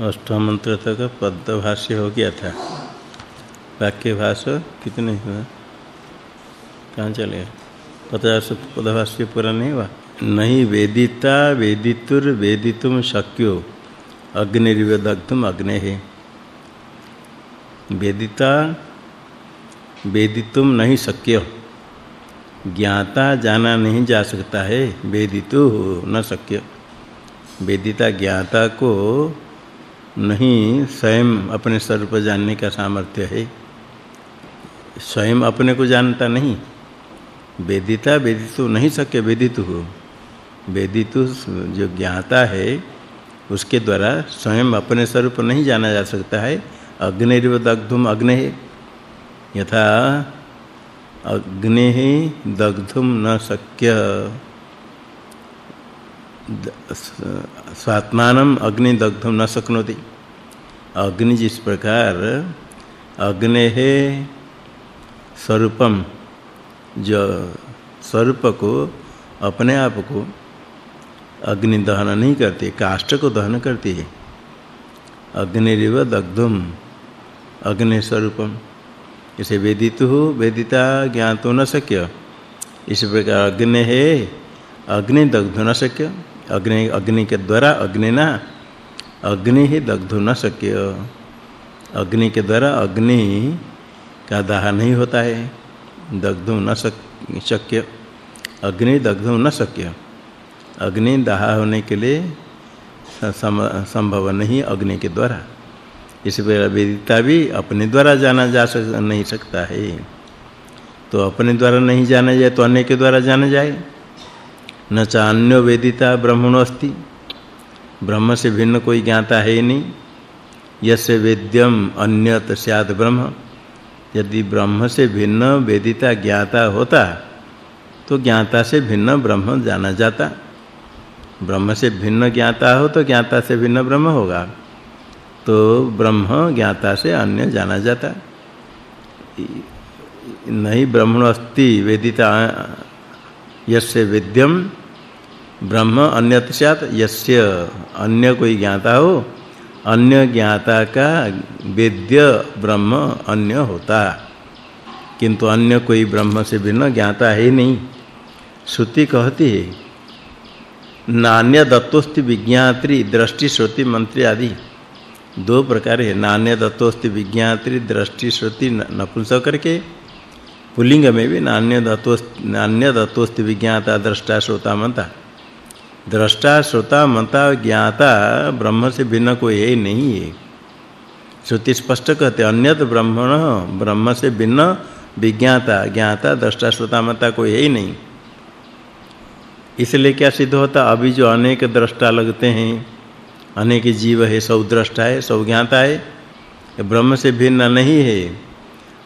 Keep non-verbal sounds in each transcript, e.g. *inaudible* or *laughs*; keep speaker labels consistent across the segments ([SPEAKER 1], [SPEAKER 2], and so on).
[SPEAKER 1] अष्टम मंत्र तक पदभाष्य हो गया था। वाक्य भाष्य कितने हुआ कहाँ चले? पचास पदभाष्य पूरा नहीं हुआ? नहीं, वेदिता, वेदितुर, वेदितुम शक्यो अग्निर्वेदग्धुम अग्ने है वेदिता, वेदितुम नहीं शक्य। ज्ञाता जाना नहीं जा सकता है, वेदितु न शक्य। वेदिता ज्ञाता को नहीं, स्वयं अपने स्वरूप जानने का सामर्थ्य है। स्वयं अपने को जानता नहीं। वेदिता वेदितु नहीं सके, वेदितु हो। वेदितु जो ज्ञाता है, उसके द्वारा स्वयं अपने स्वरूप नहीं जाना जा सकता है। अग्निरिव दग्धुम अग्ने। यथा अग्ने दग्धुम न शक्य। स्वात्मानम अग्नि दग्धम न शक्नोति। अग्नि जिस प्रकार अग्ने है स्वरूपम जो स्वरूप को अपने आप को अग्नि दहन नहीं करती, काष्ठ को दहन करती है। अग्निरिव दग्धम अग्नि स्वरूपम इसे वेदितु, वेदिता ज्ञातो न शक्य। इस प्रकार अग्नि है अग्नि दग्ध न शक्य। अग्नि अग्नि के द्वारा अग्निना अग्नि ही दग्ध न शक्य अग्नि के द्वारा अग्नि का दाह नहीं होता है। दग्ध न शक्य अग्नि दग्ध न शक्य अग्नि दाह होने के लिए संभव नहीं अग्नि के द्वारा। इस पर वेदिता भी अपने द्वारा जाना जा सक, नहीं सकता है। तो अपने द्वारा नहीं जाना जाए तो अन्य के द्वारा जाना जाए। न चान्यो वेदिता ब्रह्मणो अस्ति ब्रह्म से भिन्न कोई ज्ञाता है ही नहीं। यस्य वेद्यम अन्यत स्याद ब्रह्म। यदि ब्रह्म से भिन्न वेदिता ज्ञाता होता तो ज्ञाता से भिन्न ब्रह्म जाना जाता। ब्रह्म से भिन्न ज्ञाता हो तो ज्ञाता से भिन्न ब्रह्म होगा। तो ब्रह्म ज्ञाता से अन्य जाना जाता। नहीं ब्रह्मण अस्ति वेदिता, यस्य वेद्यम ब्रह्म अन्यत स्यात् यस्य, अन्य कोई ज्ञाता हो, अन्य ज्ञाता का वेद्य ब्रह्म अन्य होता। किंतु अन्य कोई ब्रह्म से भिन्न ज्ञाता है नहीं। श्रुति कहती है नान्य दत्तोस्ति विज्ञात्री, दृष्टि, श्रुति, मंत्री आदि। दो प्रकार है नान्य दत्तोस्ति विज्ञात्री, दृष्टि, श्रुति नपुंसक करके। पुल्लिंग में भी नान्य दत्तोस्ति नान्य दत्तोस्ति विज्ञाता, दृष्टा, श्रोता, मंता। दृष्टा श्रोता मता ज्ञाता, ब्रह्म से भिन्न कोई है नहीं है श्रुति स्पष्ट कहते अन्यत ब्रह्मण, ब्रह्म से भिन्न, विज्ञाता, ज्ञाता, दृष्टा श्रोता मता कोई है नहीं। इसलिए क्या सिद्ध होता, अभी जो अनेक दृष्टा लगते हैं, अनेक जीव है, सब दृष्टा है, सब ज्ञाता है ब्रह्म से भिन्न नहीं है।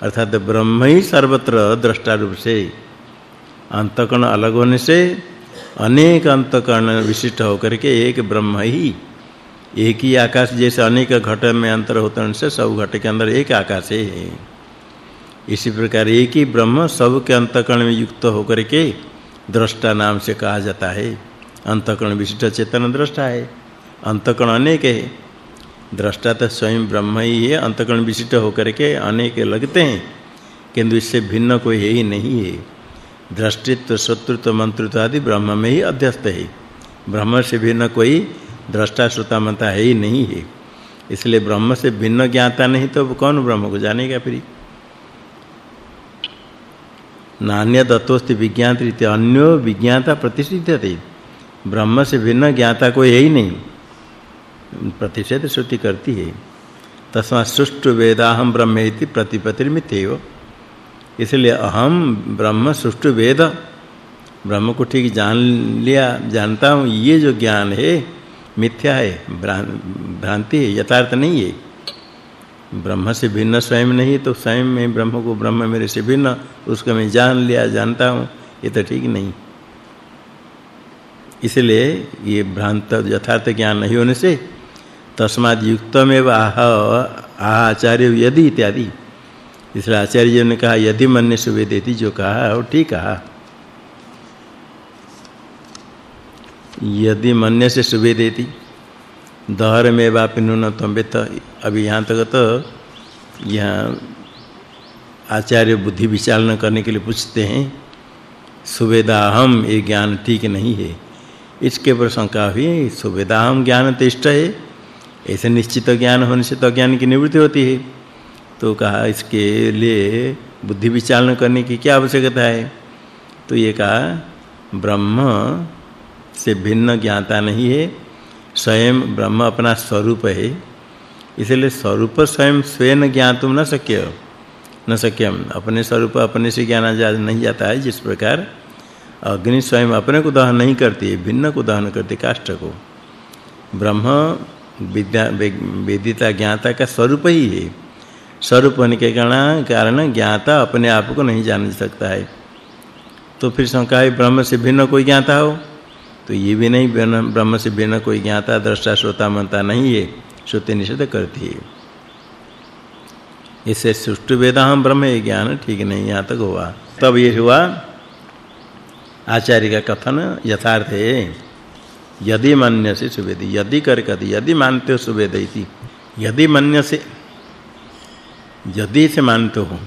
[SPEAKER 1] अर्थात ब्रह्म ही सर्वत्र दृष्टा रूप से अंतकण अलग होने से अनेक अंतकरण विशिष्ट होकर के एक ब्रह्म ही, एक ही आकाश जैसे अनेक घट में अंतर होते हैं से सब घट के अंदर एक आकाश है। इसी प्रकार एक ही ब्रह्म सब के अंतकरण में युक्त होकर के दृष्टा नाम से कहा जाता है। अंतकरण विशिष्ट चेतन दृष्टा है। अंतकरण अनेक है। दृष्टा तो स्वयं ब्रह्म ही है। अंतकरण विशिष्ट होकर के अनेक लगते हैं, किंतु इससे भिन्न कोई है ही नहीं है। दृष्टित्व, शत्रुत्व, मंत्रित्व आदि ब्रह्म में ही अध्यस्त है। ब्रह्म से भिन्न कोई दृष्टा, श्रोता, मंता है ही नहीं है। इसलिए ब्रह्म से भिन्न ज्ञाता नहीं तो कौन ब्रह्म को जानेगा फिर? नान्य दत्तोस्ति विज्ञात अन्यो विज्ञाता प्रतिष्ठित ब्रह्म से भिन्न ज्ञाता कोई है ही नहीं। प्रतिषेध श्रुति करती है। तस्मा सुष्टु वेदाहम ब्रह्मेति प्रतिपतिर्मित्येव इसलिए अहम ब्रह्म सुष्टु वेद। ब्रह्म को ठीक जान लिया, जानता हूँ, ये जो ज्ञान है, मिथ्या है भ्रांति है, यथार्थ नहीं है। ब्रह्म से भिन्न स्वयं नहीं तो स्वयं में ब्रह्म को ब्रह्म मेरे से भिन्न, उसको मैं जान लिया, जानता हूँ, ये तो ठीक नहीं। इसलिए ये भ्रांत, यथार्थ ज्ञान नहीं होने से तस्माद युक्तमेव आह आचार्य यदि इत्यादि। इसलिए आचार्य जी ने कहा, यदि मन ने मन्य सुवेदेति जो कहा वो ठीक कहा। यदि मन्य से सुवेदेति दहर में वापि न्यूनतम वेत अभी यहाँ तक तो यहाँ आचार्य बुद्धि विचारण करने के लिए पूछते हैं, सुवेदाहम ये ज्ञान ठीक नहीं है। इसके ऊपर शंका हुई, सुवेदाहम ज्ञान तो इष्ट है, ऐसे निश्चित ज्ञान होने से तो ज्ञान की निवृत्ति होती है। तो कहा, इसके लिए बुद्धि विचारण करने की क्या आवश्यकता है? तो ये कहा, ब्रह्म से भिन्न ज्ञाता नहीं है, स्वयं ब्रह्म अपना स्वरूप है। इसलिए स्वरूप स्वयं स्वयं ज्ञातुम न शक्य न सक्यम अपने स्वरूप अपने से ज्ञाना जा नहीं जाता है, जिस प्रकार अग्नि स्वयं अपने को दहन नहीं करती है भिन्न को दहन करती काष्ठ को। ब्रह्म विद्या वेदिता ज्ञाता का स्वरूप ही है। स्वरूप होने के कारण ज्ञाता अपने आप को नहीं जान सकता है। तो फिर शंका है, ब्रह्म से भिन्न कोई ज्ञाता हो? तो ये भी नहीं, ब्रह्म से भिन्न कोई ज्ञाता, दृष्टा, श्रोता मनता नहीं है। श्रुति निषेध करती है। इसे सुष्टु वेदाहम ब्रह्म ये ज्ञान ठीक नहीं यहाँ तक हुआ। तब ये हुआ, आचार्य का कथन यथार्थ है। यदि मन्य से सुवेद, यदि कर कदी यदि मानते हो सुवेद यदि मन्य से यदि से मानते हो,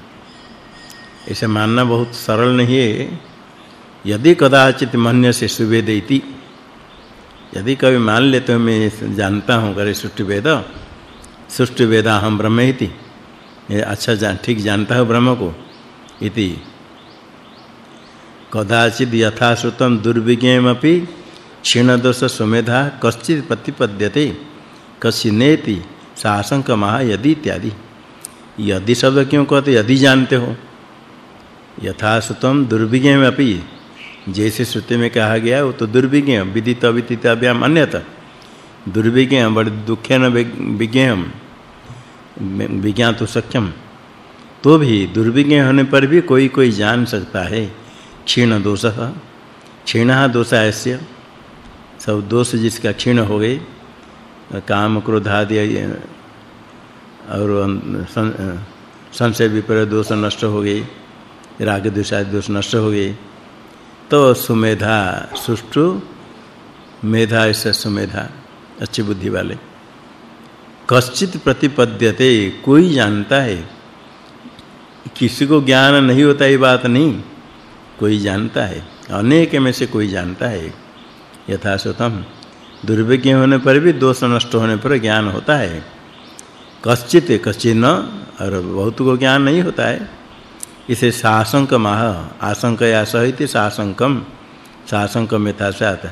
[SPEAKER 1] इसे मानना बहुत सरल नहीं है। यदि कदाचित मन्य से सुवेद इति यदि कभी मान लेते हो, मैं जानता हूँ करे सृष्टि वेद, सृष्टि वेदा हम ब्रह्म इति। अच्छा जान, ठीक जानता हूँ ब्रह्म को, इति। कदाचित यथा श्रुतम दुर्विज्ञमपि क्षीणदोष सुमेधा कश्चित प्रतिपद्यते सासंक महा यदि इत्यादि। यदि शब्द क्यों कहते यदि जानते हो। यथा श्रुतम दुर्विज्ञमपि जैसे श्रुति में कहा गया वो तो दुर्विज्ञ विदित अविदित अभ्याम अन्यत। दुर्विज्ञ बड़े दुखेन विज्ञम। विज्ञान तो सक्षम तो भी दुर्विज्ञ होने पर भी कोई कोई जान सकता है। क्षीण दोष। क्षीण दोष ऐस्य। सब दोष जिसका क्षीण हो गए। काम क्रोध आदि और संशय विपर दोष नष्ट हो गए राग द्वेष आदि दोष नष्ट हो गए तो सुमेधा सुष्टु मेधा ऐसा सुमेधा, अच्छी बुद्धि वाले। कश्चित प्रतिपद्यते, कोई जानता है, किसी को ज्ञान नहीं होता ये बात नहीं, कोई जानता है, अनेक में से कोई जानता है यथा स्वतम दुर्विज्ञ होने पर भी दोष नष्ट होने पर ज्ञान होता है। कश्चित कश्चित न और बहुत को ज्ञान नहीं होता है। इसे सासंक माह आशंक या सहित सासंकम सासंक में था साथ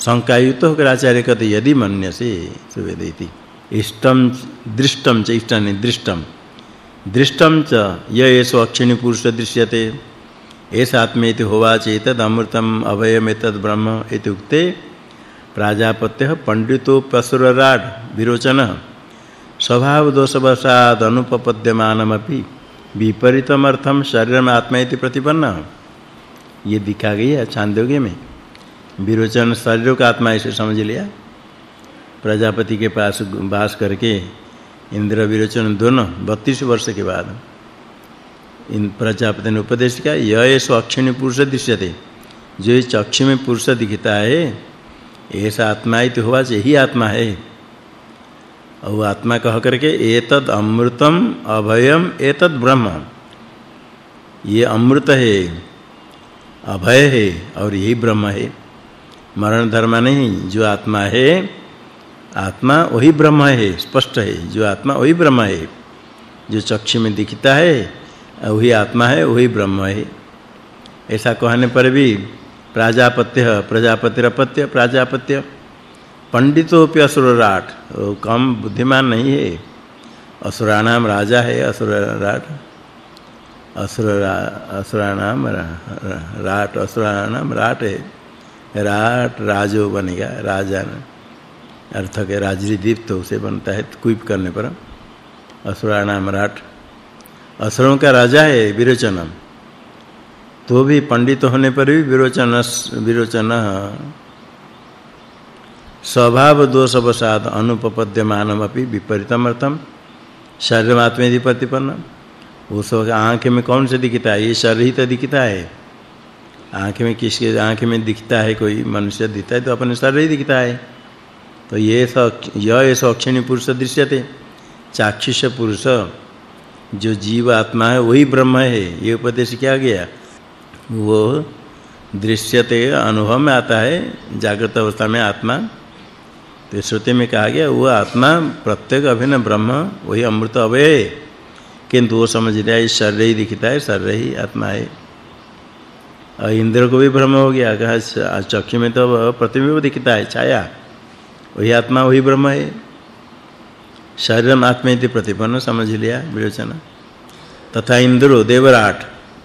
[SPEAKER 1] शंकायुक्त होकर आचार्य कहते, यदि मन्य से सुवेदिति इष्टम दृष्टम च इष्टम दृष्टम दृष्टम च, य एषो अक्षिणी पुरुष दृश्यते। एष आत्मेति होवा चेतद अमृतम अभयमेतद ब्रह्म इति उक्ते प्राजापत्य पंडितो पसुरराड विरोचन। स्वभाव दोष दोषवशाद अनुपपद्यमानमपि विपरीतम अर्थम शरीरम आत्मा इति प्रतिपन्न। ये दिखा गई है छांदोग्य में। विरोचन शरीर का आत्मा ऐसे समझ लिया। प्रजापति के पास वास करके इंद्र विरोचन दोनों 32 वर्ष के बाद इन प्रजापति ने उपदेश किया, यह सो अक्षिणी पुरुष दृश्यते। जो इस चक्षु में पुरुष दिखता है, ऐसा आत्मा ही तो हुआ यही आत्मा है। और आत्मा कह करके एतद अमृतम अभयम, एतद ब्रह्म ये अमृत है, अभय है और यही ब्रह्म है। मरण धर्म नहीं, जो आत्मा है, आत्मा वही ब्रह्म है, स्पष्ट है। जो आत्मा वही ब्रह्म है, जो चक्षु में दिखता है, वही आत्मा है, वही ब्रह्म है। ऐसा कहने पर भी प्राजापत्य, प्रजापतिरपत्य, प्राजापत्य। पंडितोपि असुरराट। कम बुद्धिमान नहीं है। असुराणाम राजा है, असुरराट। असुर असुराणाम राट असुराणाम राट है। राट राजो बनेगा राजा अर्थ के राजरी दीप्त उसे बनता है कुप करने पर। असुराणाम राट। असुरों का राजा है विरोचन तो भी पंडित होने पर भी विरोचन विरोचन स्वभाव दोष वसाद अनुपपद्यमानमपि विपरीतम अर्थम शरीरमात्मेदि प्रतिपन्न उस आँख में कौन से दिखता है? ये शरीर ही तो दिखता है। आँख में किसके, आँख में दिखता है कोई मनुष्य दिखता है तो अपने शरीर ही दिखता है। तो ये यह ऐसा अक्षिणी पुरुष दृश्यते चाक्षुष पुरुष, जो जीव आत्मा है, वही ब्रह्म है। ये उपदेश किया गया? वो दृश्यते अनुभव में आता है, जागृत अवस्था में आत्मा। तो श्रुति में कहा गया वह आत्मा, प्रत्येक अभिन्न ब्रह्म, वही अमृत अवय। किंतु वो समझ लिया है शरीर ही दिखता है, शरीर ही आत्मा है। और इंद्र को भी भ्रम हो गया, कहा चक्षु में तो प्रतिबिंब दिखता है, छाया। वही आत्मा, वही ब्रह्म है। शरीरम आत्मेति प्रतिपन्न, समझ लिया, विवेचना। तथा इंद्रो, देवराट,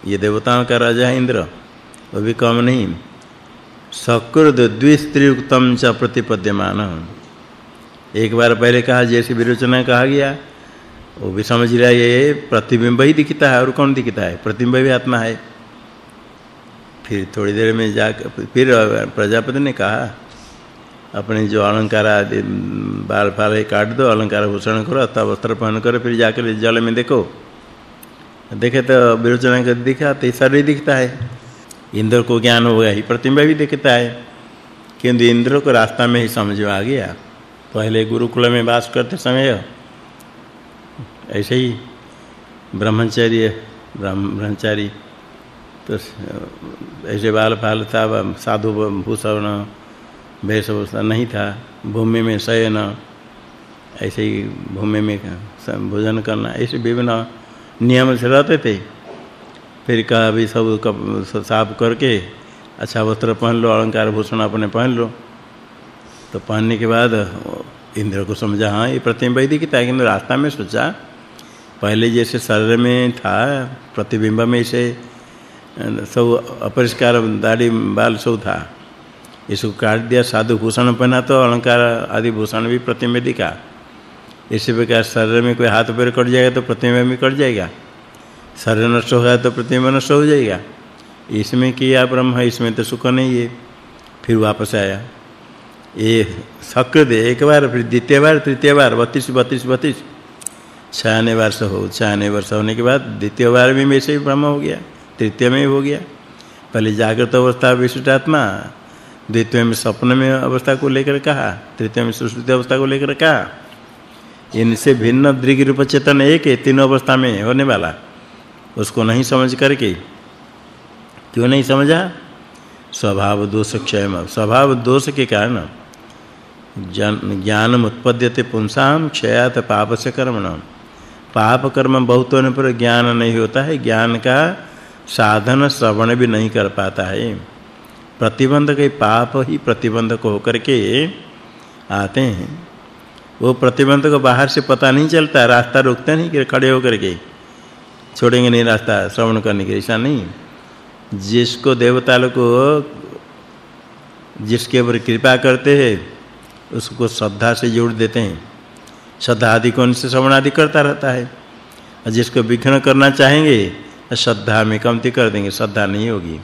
[SPEAKER 1] ये देवताओं का राजा है इंद्र, वो भी कम नहीं। सकृद द्विस्त्रियुक्तम च प्रतिपद्यमान। एक बार पहले कहा, जैसे विरोचना कहा गया, वो भी समझ लिया ये प्रतिबिंब ही दिखता है, और कौन दिखता है? प्रतिबिंब भी आत्मा है। फिर थोड़ी देर में जा फिर प्रजापति ने कहा, अपने जो अलंकार आदि बाल फाल काट दो, अलंकार भूषण करो तब वस्त्र पहन कर, फिर जाकर जल में देखो। देखे तो विरोचना कर दिखा तो शरीर दिखता है। इंद्र को ज्ञान हो गया ही प्रतिबिंब भी दिखता है। किंतु इंद्र को रास्ता में ही समझ में आ गया। पहले गुरुकुल में वास करते समय ऐसे ही ब्रह्मचर्य ब्रह्मचारी तो ऐसे बाल फाल था साधु भूषण, वेशभूषा नहीं था। भूमि में शयन, ऐसे ही भूमि में भोजन करना, ऐसे विभिन्न नियम से रहते थे। फिर कहा भी सब साफ़ करके अच्छा वस्त्र पहन लो, अलंकार भूषण अपने पहन लो। तो पहनने के बाद इंद्र को समझा हाँ ये प्रतिबिंब दिखता है। किंतु रास्ता में सोचा, पहले जैसे शरीर में था, प्रतिबिंब में से, सब अपरिष्कार दाढ़ी, बाल सब था। इसको काट दिया, साधु भूषण पहना तो अलंकार आदि भूषण भी प्रतिबिंब दिखा। इसी प्रकार शरीर में कोई हाथ पैर कट जाएगा तो प्रतिबिंब भी कट जाएगा। शरीर नष्ट होगा तो प्रतिबिंब नष्ट हो जाएगा। इसमें किया ब्रह्म है इसमें तो सुख नहीं है। फिर वापस आया। ये सकृत एक बार, फिर द्वितीय बार, तृतीय बार 32 32 32 छियानवे वर्ष हो, छियानवे वर्ष होने के बाद द्वितीय बार भी में वैसे ही ब्रह्म हो गया, तृतीय में हो गया। पहले जागृत अवस्था विशिष्ट आत्मा, द्वितीय में स्वप्न में अवस्था को लेकर कहा, तृतीय में सुषुप्ति अवस्था को लेकर कहा। इनसे भिन्न दृग रूप चेतन एक है, तीनों अवस्था में होने वाला। उसको नहीं समझ करके। क्यों नहीं समझा? स्वभाव दोष क्षय स्वभाव दोष के कारण ज्ञान उत्पद्यते पुंसाम क्षयात पाप से कर्मण। पाप कर्म बहुत होने पर ज्ञान नहीं होता है। ज्ञान का साधन श्रवण भी नहीं कर पाता है। प्रतिबंधक पाप ही प्रतिबंधक होकर के आते हैं। वो प्रतिबंधक बाहर से पता नहीं चलता। रास्ता रोकते नहीं कि खड़े होकर के। छोड़ेंगे नहीं रास्ता, श्रवण करने के ऐसा नहीं। जिसको देवता लोग जिसके ऊपर कृपा करते हैं, उसको श्रद्धा से जोड़ देते हैं। श्रद्धा आदि कौन से श्रवण आदि करता रहता है। और जिसको विघ्न करना चाहेंगे, श्रद्धा में कमती कर देंगे, श्रद्धा नहीं होगी।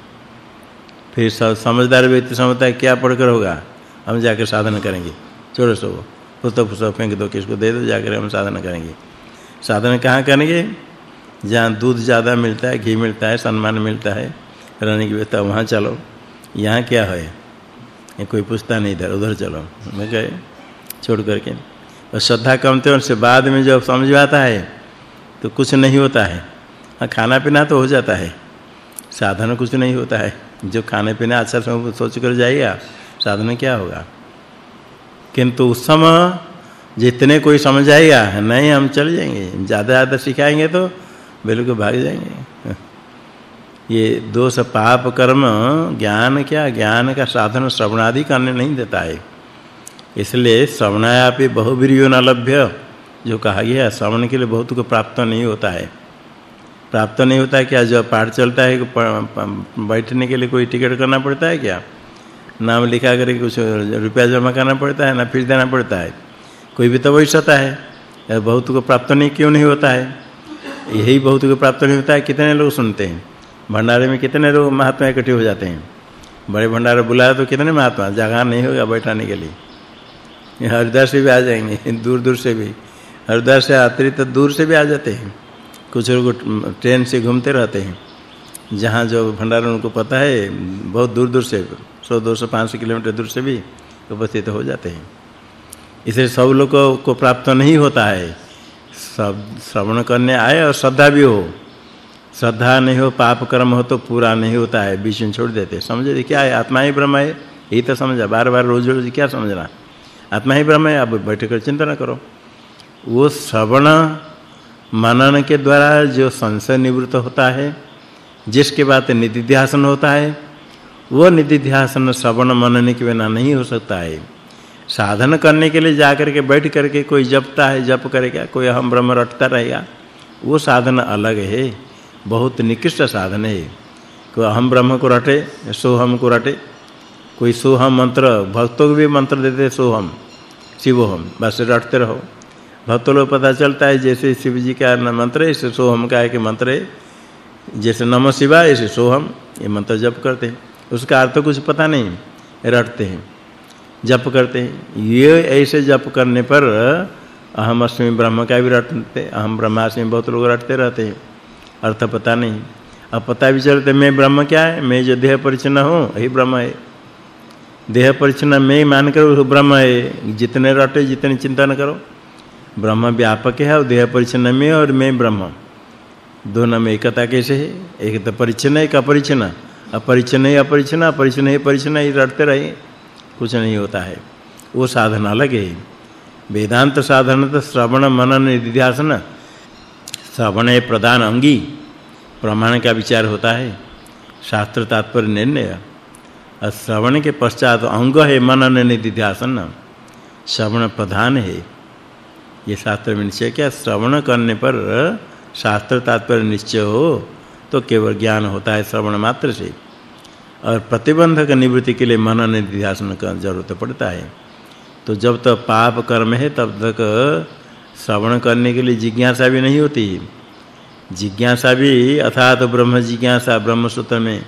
[SPEAKER 1] फिर समझदार व्यक्ति समझता है, क्या पढ़कर होगा? हम जाकर साधन करेंगे। छोड़ो सो पुस्तक पुस्तक फेंक दो, किसको दे दो, जाकर हम साधन करेंगे। साधन कहाँ करेंगे? जहाँ दूध ज़्यादा मिलता है, घी मिलता है सम्मान मिलता है, रहने की व्यवस्था, वहाँ चलो। यहाँ क्या है? ये कोई पूछता नहीं, इधर, उधर चलो। मैं गए छोड़ करके। और श्रद्धा कमते उनसे बाद में जब समझ आता है तो कुछ नहीं होता है। हाँ खाना पीना तो हो जाता है। साधन कुछ नहीं होता है। जो खाने पीने अच्छा समय सोच कर जाएगा साधन क्या होगा? किंतु उस समय जितने कोई समझ आएगा नहीं, हम चल जाएँगे। ज़्यादा ज़्यादा सिखाएँगे तो बिल्कुल भाग जाएँगे। ये दोष पाप कर्म, ज्ञान क्या? ज्ञान का साधन श्रवणादि करने नहीं देता है। इसलिए श्रवणायापि बहुवीर्यो न लभ्य। जो कहा गया श्रवण के लिए बहुत को प्राप्त नहीं होता है। प्राप्त नहीं होता है क्या? जो पाठ चलता है बैठने के लिए कोई टिकट करना पड़ता है क्या? नाम लिखा करके कुछ रुपया जमा करना पड़ता है, ना फिर देना पड़ता है। कोई भी तो वही सता है। बहुत को प्राप्त नहीं, क्यों नहीं होता है? यही बहुत को प्राप्त नहीं होता है, कितने लोग सुनते हैं? भंडारे में कितने लोग महात्मा इकट्ठे हो जाते हैं? बड़े भंडारे बुलाया तो कितने महात्मा? जगह नहीं होगा बैठाने के लिए। हरिद्वार से भी आ जाएँगे दूर दूर से भी। हरिद्वार से अतिरिक्त तो दूर से भी आ जाते हैं। कुछ लोग ट्रेन से घूमते रहते हैं। जहाँ जो भंडार उनको पता है, बहुत दूर दूर से 100 200 500 किलोमीटर दूर से भी उपस्थित हो जाते हैं। इसलिए सब लोग को प्राप्त नहीं होता है। श्रवण करने आए और श्रद्धा भी हो। श्रद्धा नहीं हो, पाप कर्म हो तो पूरा नहीं होता है, बीच में छोड़ देते समझे क्या है? आत्मा ही ब्रह्म है? यही तो समझा। बार-बार, रोज-रोज क्या समझना आत्मा ही ब्रह्म है? अब बैठ कर चिंतन करो। वो श्रवण मनन के द्वारा जो संशय निवृत्त होता है, जिसके बाद निधिध्यासन होता है, वो निधिध्यासन श्रवण मनन के बिना नहीं हो सकता है। साधन करने के लिए जाकर के बैठ करके कोई जपता है, जप करेगा कोई हम ब्रह्म रटता रहेगा वो साधन अलग है, बहुत निकृष्ट साधन है। कोई हम ब्रह्म को रटे सो हम को रटे। कोई सोहम मंत्र, भक्तों को भी मंत्र देते सोहम, शिवोहम, बस रटते रहो। भक्तों लोग पता चलता है, जैसे शिव जी का मंत्र है ऐसे सोहम का एक मंत्र है। जैसे नमः शिवाय ऐसे सोहम, ये मंत्र जप करते हैं। उसका अर्थ कुछ पता नहीं, रटते हैं। जप करते हैं। ये ऐसे जप करने पर अहम अस्मि ब्रह्म का भी रटते, अहम ब्रह्मास्मि बहुत लोग रटते रहते हैं। अर्थ पता नहीं। अब पता भी चलते, मैं ब्रह्म क्या है? मैं जो देह परिचन्न हूँ यही ब्रह्म है। देह परिचन्न मैं मान कर वो ब्रह्म है। जितने रटे, जितने चिंतन करो। ब्रह्म व्यापक है और देह परिचन्न में और मैं ब्रह्म। दोनों में एकता कैसे है? एक तो परिचन्न एक अपरिचन्न अपरिचन्न है अपरिचन्न अपरिचन्न है परिचन्न ही रटते रहे कुछ नहीं होता है। वो साधन अलग है। वेदांत साधन तो श्रवण मनन निधिध्यासन, श्रवण है प्रधान अंगी। प्रमाण का विचार होता है। शास्त्र तात्पर्य निर्णय। और श्रवण के पश्चात अंग है मनन निधिध्यासन। श्रवण प्रधान है। ये शास्त्र में निश्चय क्या? श्रवण करने पर शास्त्र तात्पर्य निश्चय हो तो केवल ज्ञान होता है श्रवण मात्र से। और प्रतिबंधक निवृत्ति के लिए मनन निध्यासन का ज़रूरत पड़ता है। तो जब तक पाप कर्म है, तब तक श्रवण करने के लिए जिज्ञासा भी नहीं होती। जिज्ञासा भी अर्थात ब्रह्म जिज्ञासा ब्रह्म सूत्र में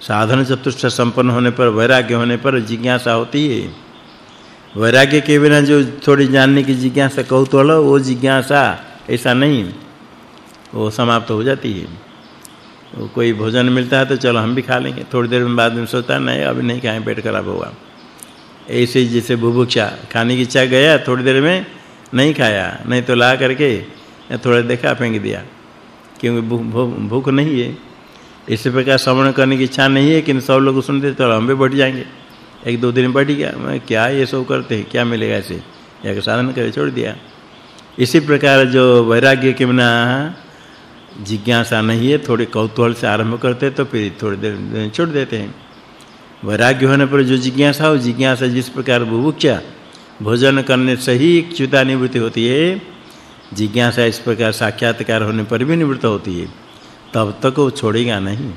[SPEAKER 1] साधन चतुष्ट संपन्न होने पर, वैराग्य होने पर जिज्ञासा होती है। वैराग्य के बिना जो थोड़ी जानने की जिज्ञासा, कौतूहल, वो जिज्ञासा, ऐसा नहीं। वो समाप्त हो जाती है। कोई भोजन मिलता है तो चलो हम भी खा लेंगे। थोड़ी देर में बाद में सोचता नहीं, अभी नहीं खाएँ, पेट खराब होगा। ऐसे जैसे बुभुक्षा, खाने की इच्छा गया, थोड़ी देर में नहीं खाया, नहीं तो ला करके थोड़ा देखा, फेंक दिया। क्योंकि भूख नहीं है। इसी प्रकार श्रवण करने की इच्छा नहीं है कि सब लोग सुनते तो हम भी बैठ जाएँगे। एक दो दिन बैठ गया, मैं क्या ये सब करते हैं, क्या मिलेगा ऐसे? या साधन करे छोड़ दिया। इसी प्रकार जो वैराग्य के बिना जिज्ञासा नहीं है थोड़े कौतूहल से आरंभ करते तो फिर थोड़ी देर छोड़ देते हैं। वैराग्य होने पर जो जिज्ञासा हो, जिज्ञासा जिस प्रकार बुभुक्षा, भोजन करने से ही च्युता निवृत्ति होती है, जिज्ञासा इस प्रकार साक्षात्कार होने पर भी निवृत्त होती है। तब तक वो छोड़ेगा नहीं।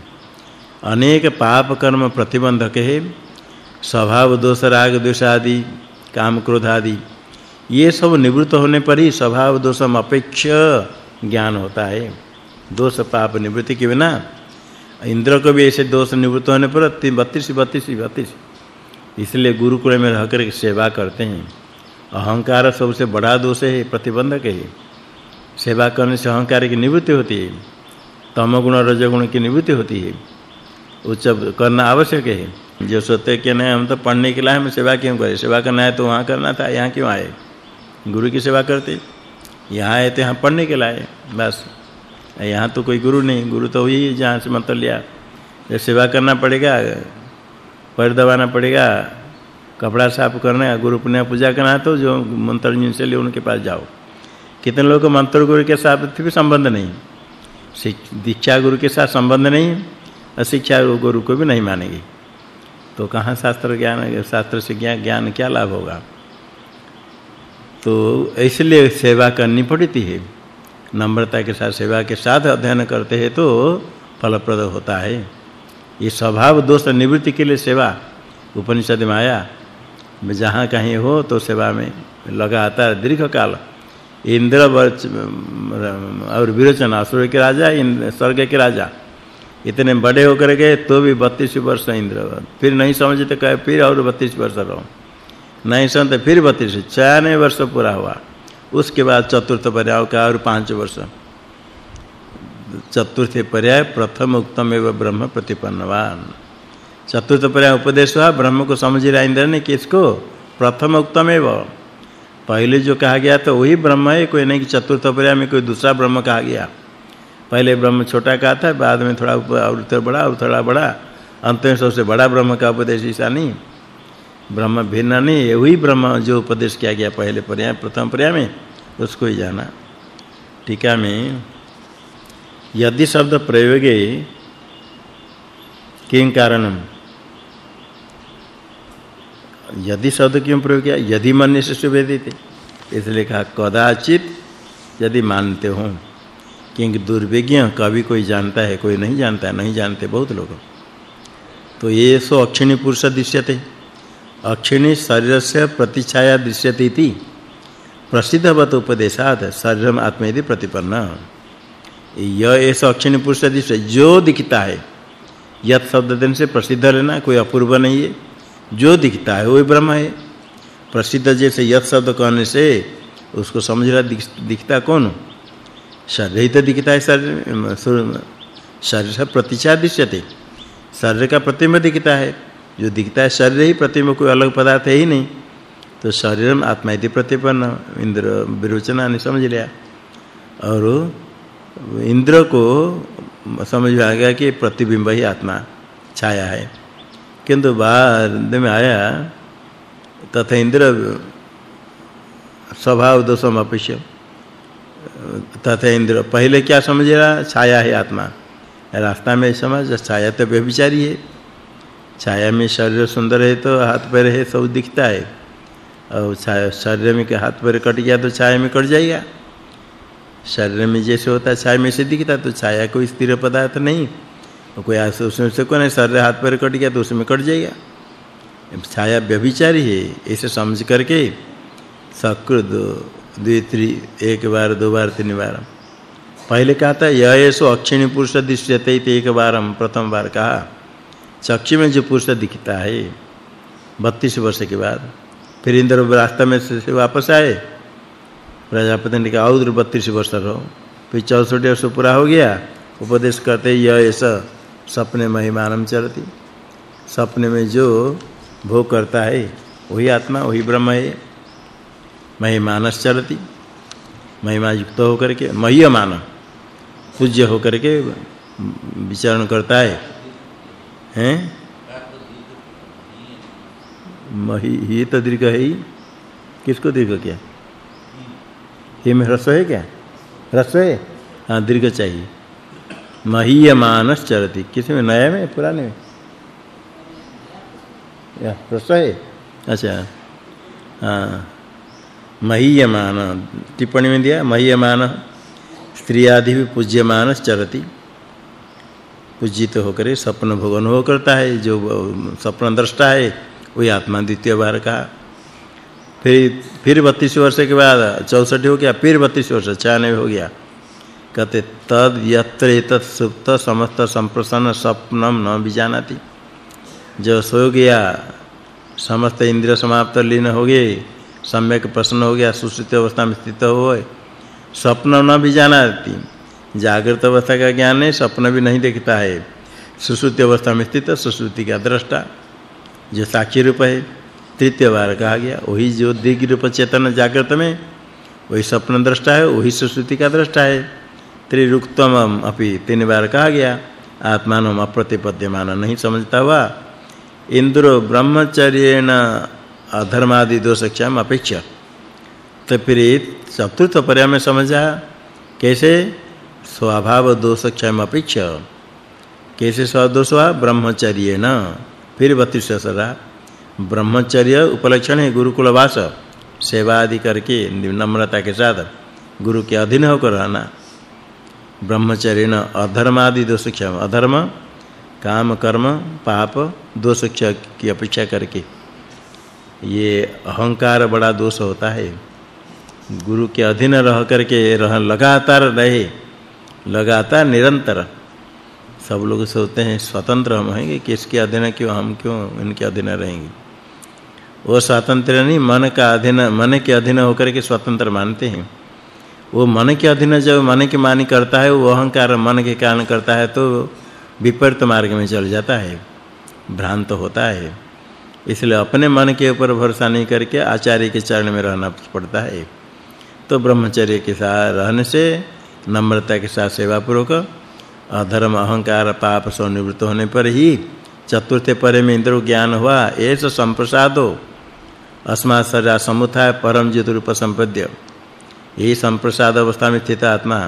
[SPEAKER 1] अनेक पाप कर्म प्रतिबंधक है, स्वभाव दोष, राग द्वेष आदि, काम क्रोध आदि, ये सब निवृत्त होने पर ही स्वभाव दोषम अपेक्ष ज्ञान होता है। दोष पाप निवृत्ति के बिना इंद्र को भी ऐसे दोष निवृत्त होने पर 32 32 32 इसलिए गुरुकुल में रहकर सेवा करते हैं। अहंकार सबसे बड़ा दोष है, प्रतिबंधक है। सेवा करने से अहंकार की निवृत्ति होती है। तमगुण रजगुण की निवृत्ति होती है। उच्च करना आवश्यक है। जो सोते कि नहीं हम तो पढ़ने के लिए हम सेवा क्यों करें? सेवा करना है तो वहाँ करना था, यहाँ क्यों आए? गुरु की सेवा करते। यहाँ आए थे हम पढ़ने के लिए बस। यहाँ तो कोई गुरु नहीं, गुरु तो वही जहाँ से मंत्र लिया। जब सेवा करना पड़ेगा, पैर दबाना पड़ेगा, कपड़ा साफ़ करना है, गुरु पुण्य पूजा करना है तो जो मंत्र जिनसे ले उनके पास जाओ। कितने लोग मंत्र गुरु के साथ भी संबंध नहीं। दीक्षा गुरु के साथ संबंध नहीं और शिक्षा गुरु को भी नहीं मानेगी। तो कहाँ शास्त्र ज्ञान, शास्त्र से ज्ञान ज्ञान क्या लाभ होगा? तो इसलिए सेवा करनी पड़ती है। नम्रता के साथ, सेवा के साथ अध्ययन करते हैं तो फलप्रद होता है। ये स्वभाव दोष निवृत्ति के लिए सेवा, उपनिषद में आया जहाँ कहीं हो तो सेवा में लगा आता है दीर्घ काल इंद्र वर्च, और विरोचन असुर के राजा स्वर्ग के राजा, इतने बड़े होकर गए तो भी 32 वर्ष इंद्र। फिर नहीं समझते, कहे, फिर और 32 वर्ष रहो। नहीं समझते, फिर 32 96 वर्ष पूरा हुआ। उसके बाद चतुर्थ पर्याय का और पाँच वर्ष। चतुर्थ पर्याय प्रथम उत्तम एवं ब्रह्म प्रतिपन्नवान। चतुर्थ पर्याय उपदेश हुआ, ब्रह्म को समझ रहा इंद्र ने किसको प्रथम उत्तम एवं। पहले जो कहा गया तो वही ब्रह्म है, कोई नहीं कि चतुर्थ पर्याय में कोई दूसरा ब्रह्म कहा गया। पहले ब्रह्म छोटा कहा था, बाद में थोड़ा और थोड़ा बड़ा और थोड़ा बड़ा अंत में सबसे बड़ा ब्रह्म का उपदेश ऐसा नहीं। ब्रह्म भिन्न नहीं है वही ब्रह्म जो उपदेश किया गया पहले पर्याय, प्रथम पर्याय में, उसको ही जाना। टीका में, यदि शब्द प्रयोगे, किं कारणम? यदि शब्द क्यों प्रयोग किया? यदि मन से सुवेदित इसलिए कहा, कदाचित यदि मानते हो क्योंकि दुर्विज्ञ, कभी कोई जानता है, कोई नहीं जानता, नहीं जानते बहुत लोग। तो ये सो अक्षिणी पुरुष दृश्यते अक्षिणी शरीर से प्रतिछाया दृश्यते इति प्रसिद्धवत उपदेशात शरीरम आत्मेदि प्रतिपन्न। यह ऐसा अक्षिणी पुरुष दृश्य जो दिखता है, यत शब्द दिन से प्रसिद्ध लेना कोई अपूर्व नहीं है। जो दिखता है, वही ब्रह्म है। प्रसिद्ध जैसे यत शब्द कहने से उसको समझ रहा दिखता कौन? शरीर ही तो दिखता है शरीर शरीर से प्रतिचा दृश्यते। शरीर का प्रतिबिंब दिखता है। जो दिखता है शरीर ही प्रतिबिंब कोई अलग पदार्थ है ही नहीं। तो शरीरम आत्मा इति प्रतिपन्न, इंद्र विरोचना ने समझ लिया। और इंद्र को समझ में आ गया कि प्रतिबिंब ही आत्मा, छाया है। किंतु बाद में आया, तथा इंद्र स्वभाव दोषम अपेक्ष तथा इंद्र पहले क्या समझ रहा? छाया है आत्मा। रास्ता में समझ, छाया तो व्यभिचारी है। छाया में शरीर सुंदर है तो हाथ पैर है, सब दिखता है। और छाया शरीर में के हाथ पैर कट गया तो छाया में कट जाएगा। शरीर में जैसे होता है, छाया में से दिखता तो छाया कोई स्थिर पदार्थ नहीं। कोई ऐसे उसमें से कोई शरीर हाथ पैर कट गया तो उसमें कट जाएगा। छाया व्यभिचारी है, ऐसे समझ करके सकृत द्वित्री एक बार, दो बार, तीन बार। पहले कहा था, यह ऐसो अक्षिणी पुरुष दृश्यते एक बार हम प्रथम बार कहा। चक्षु में जो पुरुष दिखता है 32 वर्ष के बाद, फिर इंद्र रास्ता में से वापस आए। प्रजापति ने कहा, और 32 वर्ष रहो, फिर 64 वर्ष पूरा हो गया। उपदेश करते यह ऐसा सपने महिमानम चलती। सपने में जो भोग करता है, वही आत्मा, वही ब्रह्म है। महिमानस चलती। महिमा युक्त होकर के मह्यमान पूज्य होकर के विचरण करता है। हैं? मही, ये तो दीर्घ है ही। किसको दीर्घ क्या? ये में रस है क्या? रस है? हाँ दीर्घ चाहिए। महीयमानस चरति। किसमें? नया में? पुराने में? या रस है? अच्छा। हाँ। महीयमान। टिप्पणी में दिया, महीयमान। स्त्री आदि भी पूज्यमान चरति। पूजित होकर स्वप्न भोगन हो करता है, जो स्वप्न दृष्टा है, वही आत्मा द्वितीय बार का। फिर फिर 32 वर्ष के बाद 64 हो गया, फिर 32 वर्ष 96 हो गया। कहते, तद यत्र एतत् सुप्त समस्त संप्रसन्न स्वप्नम न विजानाति। जो सो गया, समस्त इंद्रिय समाप्त लीन हो गए, सम्यक प्रसन्न हो गया सुसुप्त अवस्था में स्थित हो स्वप्न न भी जानाति जागृत अवस्था का ज्ञान है स्वप्न भी नहीं देखता है। सुसुप्ति अवस्था में स्थित सुसुप्ति का दृष्टा, जो साक्षी रूप है। तृतीय बार कहा गया, वही जो दिग्ग रूप चेतन जागृत में, वही स्वप्न दृष्टा है, वही सुसुप्ति का दृष्टा है। त्रिरुक्तम अपि तीन बार कहा गया आत्मानम अप्रतिपद्यमान नहीं समझता हुआ, इंद्र ब्रह्मचर्येण अधर्मादि दोष क्षम अपेक्षा तो फिर चतुर्थ पर्याय में समझा, कैसे? स्वभाव दोष क्षम अपेक्षा कैसे स्वदोष हुआ ब्रह्मचर्य न फिर बत्तीस सरा ब्रह्मचर्य उपलक्षण है गुरुकुल वास सेवा आदि करके नम्रता के साथ गुरु के अधीन होकर रहना। ब्रह्मचर्य न अधर्म आदि दोष क्षम अधर्म, काम, कर्म, पाप दोष की अपेक्षा करके। ये अहंकार बड़ा दोष होता है। गुरु के अधीन रह करके रह लगातार रहे। लगातार निरंतर। सब लोग सोचते हैं, स्वतंत्र हम होंगे किसके अधीन क्यों, हम क्यों इनके अधीन रहेंगे? वो स्वतंत्र नहीं, मन का अधीन, मन के अधीन होकर के स्वतंत्र मानते हैं। वो मन के अधीन जब मन की मानी करता है, वो अहंकार मन के कारण करता है तो विपरीत मार्ग में चल जाता है, भ्रांत होता है। इसलिए अपने मन के ऊपर भरोसा नहीं करके आचार्य के चरण में रहना पड़ता है। तो ब्रह्मचर्य के साथ रहने से नम्रता के साथ सेवा पूर्वक अधर्म, अहंकार, पाप से निवृत्त होने पर ही चतुर्थ परे में इंद्र ज्ञान हुआ ऐसा संप्रसादो। अस्मा शरीर समुथाय परम ज्योति रूप संपद्य। यही संप्रसाद अवस्था में स्थित आत्मा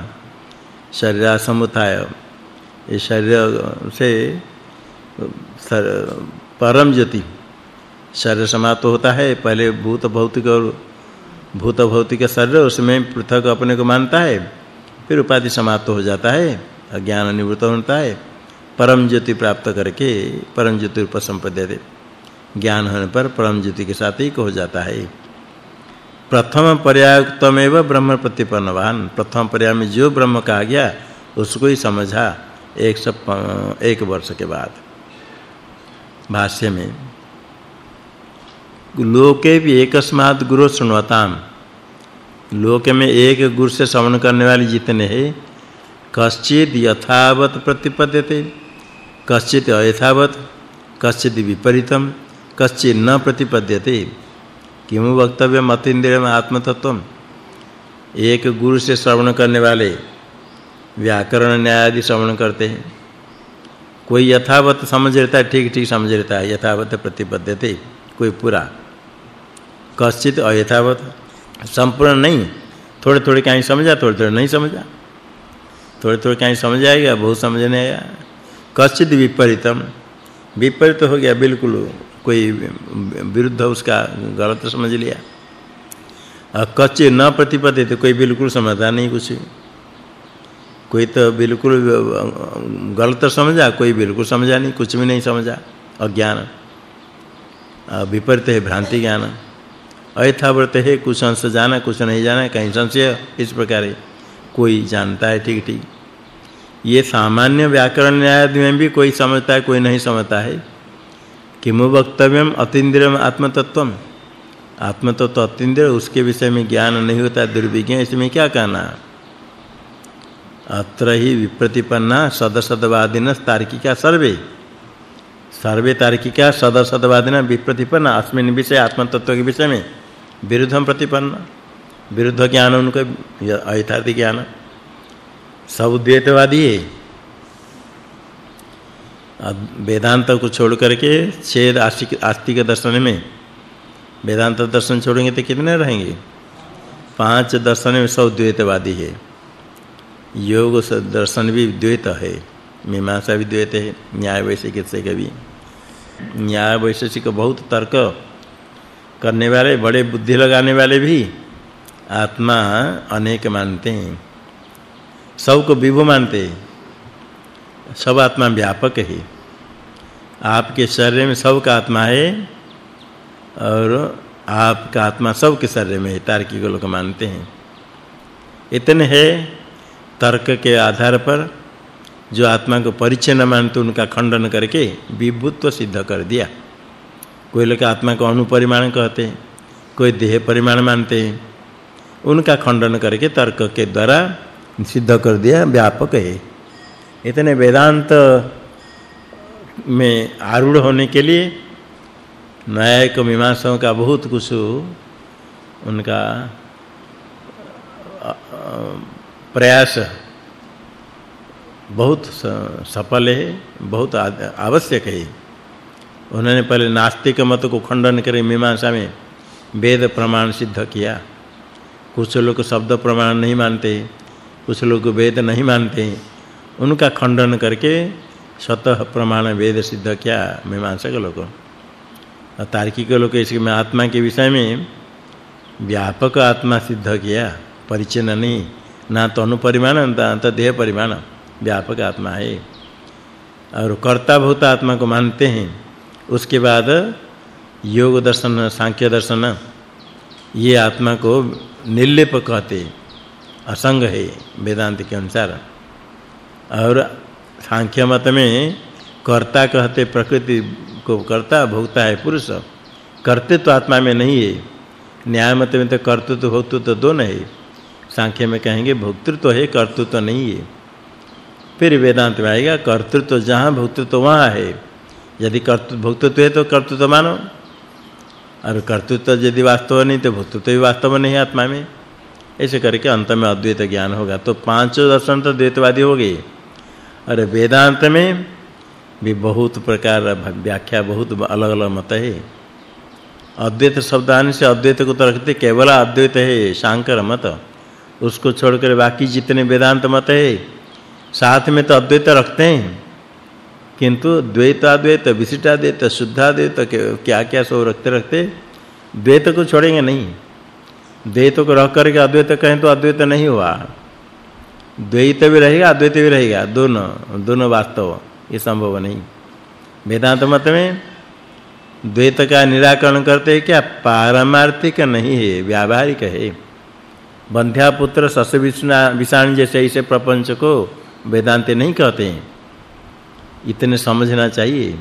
[SPEAKER 1] शरीर समुथाय ये शरीर से परम ज्योति शरीर समाप्त होता है। पहले भूत, भौतिक और भूत, भौतिक शरीर, उसमें पृथक अपने को मानता है। फिर उपाधि समाप्त हो जाता है, अज्ञान निवृत्त होता है, परम ज्योति प्राप्त करके परम ज्योति रूप संपद्यते ज्ञान होने पर परम ज्योति के साथ ही हो जाता है। प्रथम पर्यायतमेव ब्रह्म प्रतिपन्नवान। प्रथम पर्याय में जो ब्रह्म कहा गया, उसको ही समझा एक सौ एक वर्ष के बाद। भाष्य में, लोके भी एकस्मात् गुरु सुनवताम। लोक में एक गुरु से श्रवण करने वाले जितने हैं, कश्चित यथावत प्रतिपद्यते। कश्चित अयथावत, कश्चित विपरीतम, कश्चित न प्रतिपद्यते। किम वक्तव्य मत इंद्रिय में आत्मतत्व एक गुरु से श्रवण करने वाले व्याकरण न्याय आदि श्रवण करते हैं। कोई यथावत समझ लेता है, ठीक ठीक समझ लेता है, यथावत प्रतिपद्यते, कोई पूरा। कश्चित अयथावत संपूर्ण नहीं। थोड़े थोड़े कहीं समझा थोड़े थोड़े नहीं समझा। थोड़े थोड़े कहीं समझ आएगा, बहुत समझ नहीं आया कश्चित विपरीतम। विपरीत हो गया, बिल्कुल कोई विरुद्ध उसका गलत समझ लिया। और कच्चे न प्रतिपदित तो कोई बिल्कुल समझता नहीं कुछ कोई तो बिल्कुल गलत समझा, कोई बिल्कुल समझा नहीं, कुछ भी नहीं समझा। अज्ञान। विपरीत है, भ्रांति ज्ञान। अयथाव्रत है, कुछ अंश जाना, कुछ नहीं जाना, कहीं संशय, इस प्रकार कोई जानता है, ठीक ठीक। ये सामान्य व्याकरण न्याय में भी कोई समझता है, कोई नहीं समझता है। किमु वक्तव्यम अतीन्द्रियम आत्मतत्वम? आत्मतत्व तो अतीन्द्रिय, उसके विषय में ज्ञान नहीं होता, दुर्विज्ञ, इसमें क्या कहना? अत्र ही विप्रतिपन्ना सदसदवादिन तार्किका सर्वे। सर्वे तार्किका सदसदवादिन विप्रतिपन्ना, अस्मिन् विषय, आत्मतत्व के विषय में। विरुद्धम प्रतिपन्न। विरुद्ध ज्ञान उनको अयथार्थ ज्ञान। सब द्वैतवादी है वेदांत को छोड़ करके छेद आस्तिक आस्तिक दर्शन में, वेदांत दर्शन छोड़ेंगे तो कितने रहेंगे? पाँच दर्शन में सब द्वैतवादी है। योग दर्शन भी द्वैत है। मीमांसा भी द्वैत है। न्याय वैशेषिक से कभी। न्याय वैशेषिक बहुत तर्क करने वाले, बड़े बुद्धि लगाने वाले भी आत्मा अनेक मानते हैं। सबको विभु मानते हैं। सब आत्मा व्यापक है। आपके शरीर में सब का आत्मा है और आपका आत्मा सब के शरीर में है, तार्किक लोग मानते हैं। इतने है तर्क के आधार पर जो आत्मा को परिचय न मानते, उनका खंडन करके विभुत्व सिद्ध कर दिया। कोई लोग आत्मा को अनुपरिमाण कहते हैं, कोई देह परिमाण मानते हैं। उनका खंडन करके तर्क के द्वारा सिद्ध कर दिया व्यापक है। इतने वेदांत में आरूढ़ होने के लिए न्यायिक मीमांसाओं का बहुत कुछ उनका प्रयास बहुत सफल है, बहुत आवश्यक है। उन्होंने पहले नास्तिक मत को खंडन करे मीमांसा में वेद प्रमाण सिद्ध किया। कुछ लोग शब्द प्रमाण नहीं मानते, कुछ लोग वेद नहीं मानते। उनका खंडन करके स्वतः प्रमाण वेद सिद्ध किया मीमांसा मीमांसक लोग। तार्किक लोग इसमें आत्मा के विषय में व्यापक आत्मा सिद्ध किया परिचय नहीं। ना तो अनुपरिमाण, ना तो देह परिमाण व्यापक आत्मा है। और कर्ता भूत आत्मा को मानते हैं। उसके बाद योग दर्शन, सांख्य दर्शन, ये आत्मा को निर्लेप कहते, असंग है वेदांत के अनुसार। और सांख्य मत में कर्ता कहते, प्रकृति को कर्ता, भोक्ता है पुरुष। कर्तृत्व तो आत्मा में नहीं है। न्याय मत में तो कर्तृत्व, भोक्तृत्व तो दोनों है। सांख्य में कहेंगे, भोक्तृत्व है, कर्तृत्व नहीं है। फिर वेदांत में आएगा, कर्तृत्व जहाँ, भोक्तृत्व वहाँ है। यदि कर्तृत्व भोक्तृत्व है तो कर्तृत्व मानो। और कर्तृत्व यदि वास्तव नहीं तो भूतत्व भी वास्तव नहीं है आत्मा में। ऐसे करके अंत में अद्वैत ज्ञान होगा। तो पाँचों दर्शन तो द्वैतवादी हो गए। और वेदांत में भी बहुत प्रकार व्याख्या, बहुत अलग-अलग मत है। अद्वैत शब्द आने से अद्वैत को तो रखते, केवल अद्वैत है, शांकर मत। उसको छोड़कर बाकी जितने वेदांत मत है, साथ में तो अद्वैत रखते हैं। किंतु द्वैताद्वैत, विशिष्टाद्वैत, शुद्धाद्वैत क्या-क्या सब रखते रखते द्वैत को छोड़ेंगे नहीं। द्वैत को रख करके अद्वैत कहें तो अद्वैत नहीं हुआ। द्वैत भी रहेगा, अद्वैत भी रहेगा, दोनों दोनों वास्तव, ये संभव नहीं। वेदांत मत में द्वैत का निराकरण करते हैं क्या? पारमार्थिक नहीं है, व्यावहारिक है। बंध्या पुत्र सस विषाण जैसे ऐसे प्रपंच को वेदांत नहीं कहते हैं। इतने समझना चाहिए।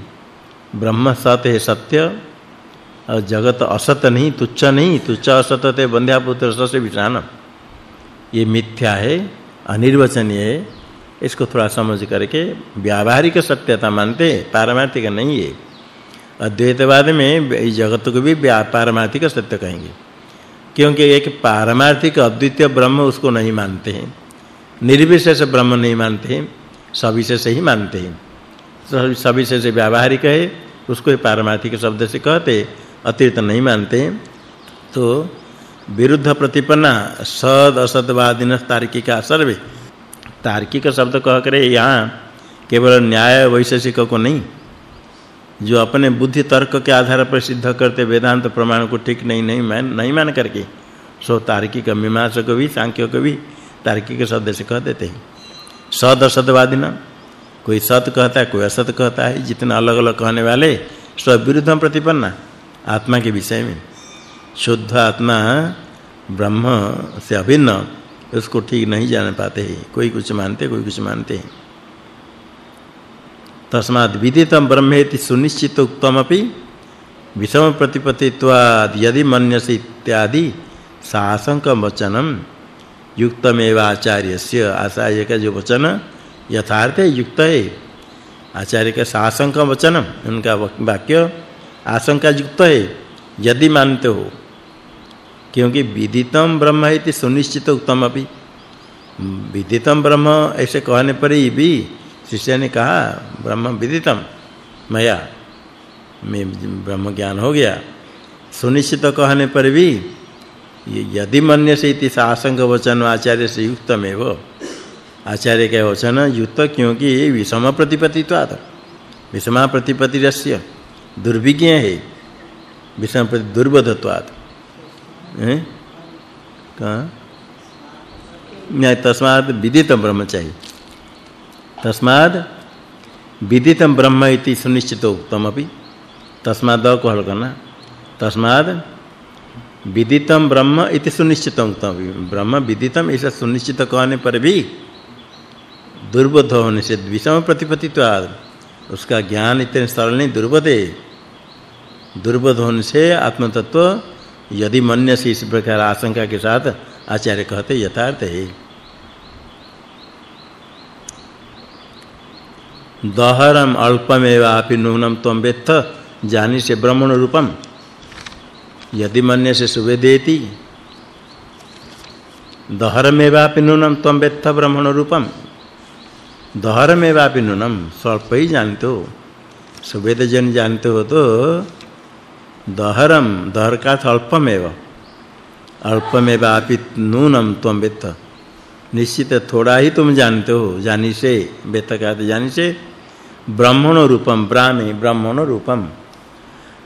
[SPEAKER 1] ब्रह्म सत्य है सत्य, और जगत असत नहीं, तुच्छ नहीं, तुच्छ असत है बंध्या पुत्र सस विषाण ये मिथ्या है, अनिर्वचनीय है, इसको थोड़ा समझ करके व्यावहारिक सत्यता मानते, पारमार्थिक नहीं है। अद्वैतवाद में जगत को भी पारमार्थिक सत्य कहेंगे। क्योंकि एक पारमार्थिक अद्वितीय ब्रह्म उसको नहीं मानते हैं। निर्विशेष ब्रह्म नहीं मानते हैं, सविशेष ही मानते हैं। सविशेष व्यावहारिक है, उसको पारमार्थिक शब्द से कहते अतिरिक्त नहीं मानते। तो विरुद्ध प्रतिपन्ना, सद तार्किका सर्वे। तार्किक शब्द कह करे यहाँ केवल न्याय वैशेषिक को नहीं, जो अपने बुद्धि तर्क के आधार पर सिद्ध करते वेदांत प्रमाण को ठीक नहीं नहीं मान नहीं मान करके, सो तार्किक मीमांसक भी सांख्य को भी तार्किक शब्द से कह देते हैं। सद असदवादी ना कोई सत कहता है, कोई असत कहता है, जितना अलग-अलग कहने वाले, सब विरुद्ध प्रतिपन्ना आत्मा के विषय में। शुद्ध आत्मा ब्रह्म से अभिन्न, उसको ठीक नहीं जान पाते हैं, कोई कुछ मानते, कोई कुछ मानते हैं। तस्मात् विदितम ब्रह्मेति सुनिश्चित उक्तमपि, विषम प्रतिपत्तित्वाद यदि मन्यसे इत्यादि सासंक वचनम युक्तमेव आचार्यस्य आचार्य का जो वचन यथार्थ युक्त है। आचार्य का वचन उनका वाक्य आशंका युक्त है, यदि मानते हो। क्योंकि विदितम ब्रह्म इति सुनिश्चित उत्तम अभी विदितम ब्रह्म, ऐसे कहने पर ही भी शिष्य ने कहा, ब्रह्म विदितम, मया, मैं ब्रह्म ज्ञान हो गया। सुनिश्चित कहने पर भी यदि मन्य से इति सासंग वचन आचार्य से युक्त में वो आचार्य के वचन युक्त क्योंकि विषम प्रतिपत्तित्वात् विषमा प्रतिपत्तिरस्य, दुर्विज्ञ है, विषम प्रति दुर्बोधत्वात् हैं? कहाँ? न्याय तस्मात् विदित ब्रह्म चाहिए। तस्माद विदितम ब्रह्म इति सुनिश्चित उत्तम अभी तस्माद को हल करना। तस्माद विदितम ब्रह्म इति सुनिश्चित उत्तम ब्रह्म विदितम ऐसा सुनिश्चित कहने पर भी दुर्बोध होने से विषम प्रतिपत्तित्वाद उसका ज्ञान इतने सरल नहीं दुर्बोध दुर्बोध होने से आत्म तत्व यदि मन्य से इस प्रकार आशंका के साथ आचार्य कहते, यथार्थ है। दहरम अल्पमेवापि नूनम त्वं वेत्थ, जानि से ब्रह्मण रूपम। यदि मन्य से सुवेदेति दहरमेवापि नूनम त्वं वेत्थ ब्रह्मण रूपम। दहरमेवापि नूनम स्वल्प ही जानते। हो सुवेद जन जानते हो तो दहरम दहर का अल्पमेव। अल्पमेवापि नूनम त्वं वेत्थ निश्चित थोड़ा ही तुम जानते हो। जानी से वेत्थ का जानी से ब्रह्मण रूपम ब्राह्मी ब्रह्मण रूपम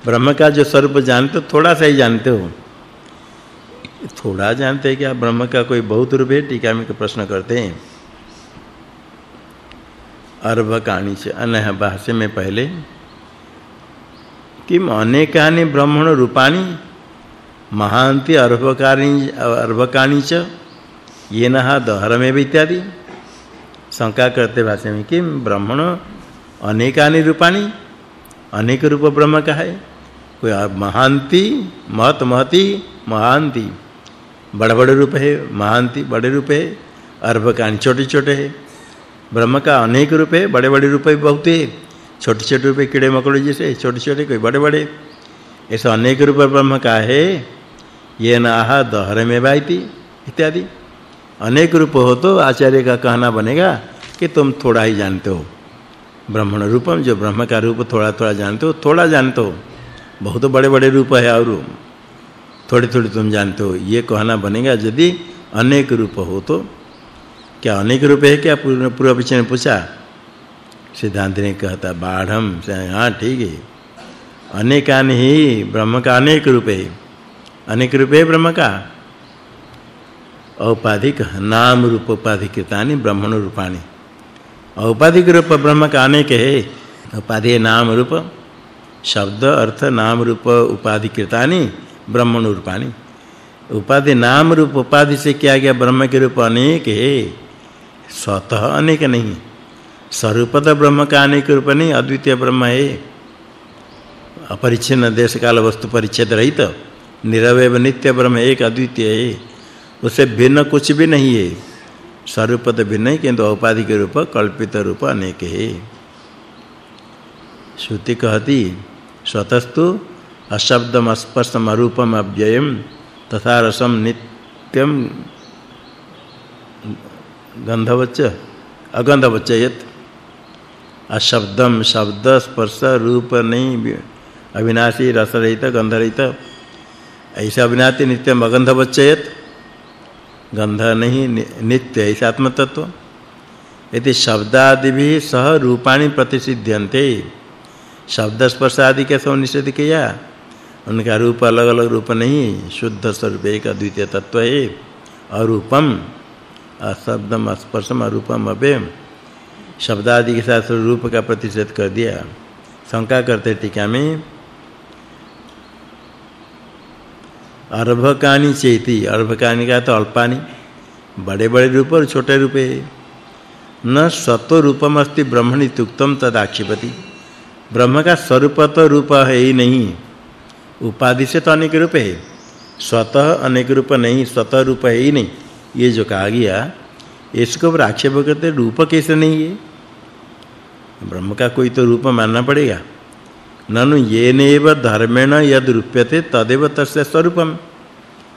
[SPEAKER 1] ब्रह्म का जो स्वरूप जानते हो थोड़ा सा ही जानते हो। थोड़ा जानते हैं क्या ब्रह्म का कोई बहुत रूप है? टीका में प्रश्न करते हैं। अर्भ कहानी से। अनह भाष्य में पहले। किम अनेकानि ब्रह्मण रूपाणि, महांति अर्भकानि अर्भकानि च, येनः दहरमेव इत्यादि। शंका करते भाष्य में किम ब्रह्मण अनेकानि रूपाणि, अनेक रूप ब्रह्म का है। कोई महांति, महत महति, महांति, बड़े-बड़े रूप है, महांति बड़े रूप है अर्भकाणी छोटे-छोटे है। ब्रह्म का अनेक रूप है बड़े-बड़े रूप भी बहुत है छोटे-छोटे रूप कीड़े मकोड़े जैसे, छोटे-छोटे कोई बड़े-बड़े। ऐसा अनेक रूप ब्रह्म का है। ये नाह दहर में बाईती, इत्यादि। अनेक रूप हो तो आचार्य का कहना बनेगा कि तुम थोड़ा ही जानते हो। ब्रह्मण रूपम, जो ब्रह्म का रूप थोड़ा थोड़ा जानते हो, थोड़ा जानते हो। बहुत बड़े-बड़े रूप है और थोड़े-थोड़े तुम जानते हो। ये कहना बनेगा, यदि अनेक रूप हो तो। क्या अनेक रूप है क्या पूर्व पीछे ने पूछा? सिद्धांत ने कहता बाढ़म हाँ, ठीक है। अनेकान ही ब्रह्म का अनेक रूप है। अनेक रूप है ब्रह्म का? औपाधिक, नाम रूप उपाधिकृतानि ब्रह्मण रूपाणि। औपाधिक रूप ब्रह्म का अनेक है। उपाधि नाम रूप, शब्द अर्थ, नाम रूप उपाधिकृतानि, ब्रह्मण रूपाणि। उपाधि नाम रूप उपाधि से किया गया ब्रह्म के रूप अनेक है। स्वतः अनेक नहीं। स्वरूपत ब्रह्म का अनेक रूप नहीं, अद्वितीय ब्रह्म है। अपरिच्छिन्न देश काल वस्तु परिच्छेद रहित, निरवय नित्य ब्रह्म एक अद्वितीय है। उससे भिन्न कुछ भी नहीं है। स्वरूप तो भिन्न है किंतु औपाधिक रूप, कल्पित रूप अनेक है। श्रुति कहती, स्वतस्तु अशब्दम, स्पर्शम, रूपम, अव्ययम, तथा रसम, नित्यम गंधवच्च, अगंधवच्च यत। अशब्दम शब्द स्पर्श रूप नहीं, अविनाशी रस रहित गंध रहित ऐसा अविनाशी नित्यम अगंधवच्च यत। गंध नहीं नित्य, ऐसा आत्म तत्व यदि शब्दादि भी सह रूपाणि प्रतिसिद्ध्यन्ते शब्द स्पर्श आदि के सब निषेध किया? उनका रूप अलग-अलग रूप नहीं, शुद्ध स्वरूप एक, अद्वितीय तत्व है अरूपम। अशब्दम स्पर्शम अरूपम अबे शब्द आदि के साथ रूप का प्रतिषेध कर दिया। शंका करते टीका में? अर्भकानि चेति। अर्भकानि का तो अल्पानि। बड़े-बड़े रूप और छोटे रूप न सत्व रूपम अस्ति, ब्रह्मणि तुक्तम तदाक्षिपति ब्रह्म का स्वरूप तो रूप है ही नहीं। उपाधि से तो अनेक रूप है। स्वतः अनेक रूप नहीं, स्वतः रूप है ही नहीं। ये जो कहा गया, इसको पर आक्षेप करते रूप कैसे नहीं है? ब्रह्म का कोई तो रूप मानना पड़ेगा। ननु येनेव धर्मेण यद रूप्यते तदेव तस्य स्वरूपम।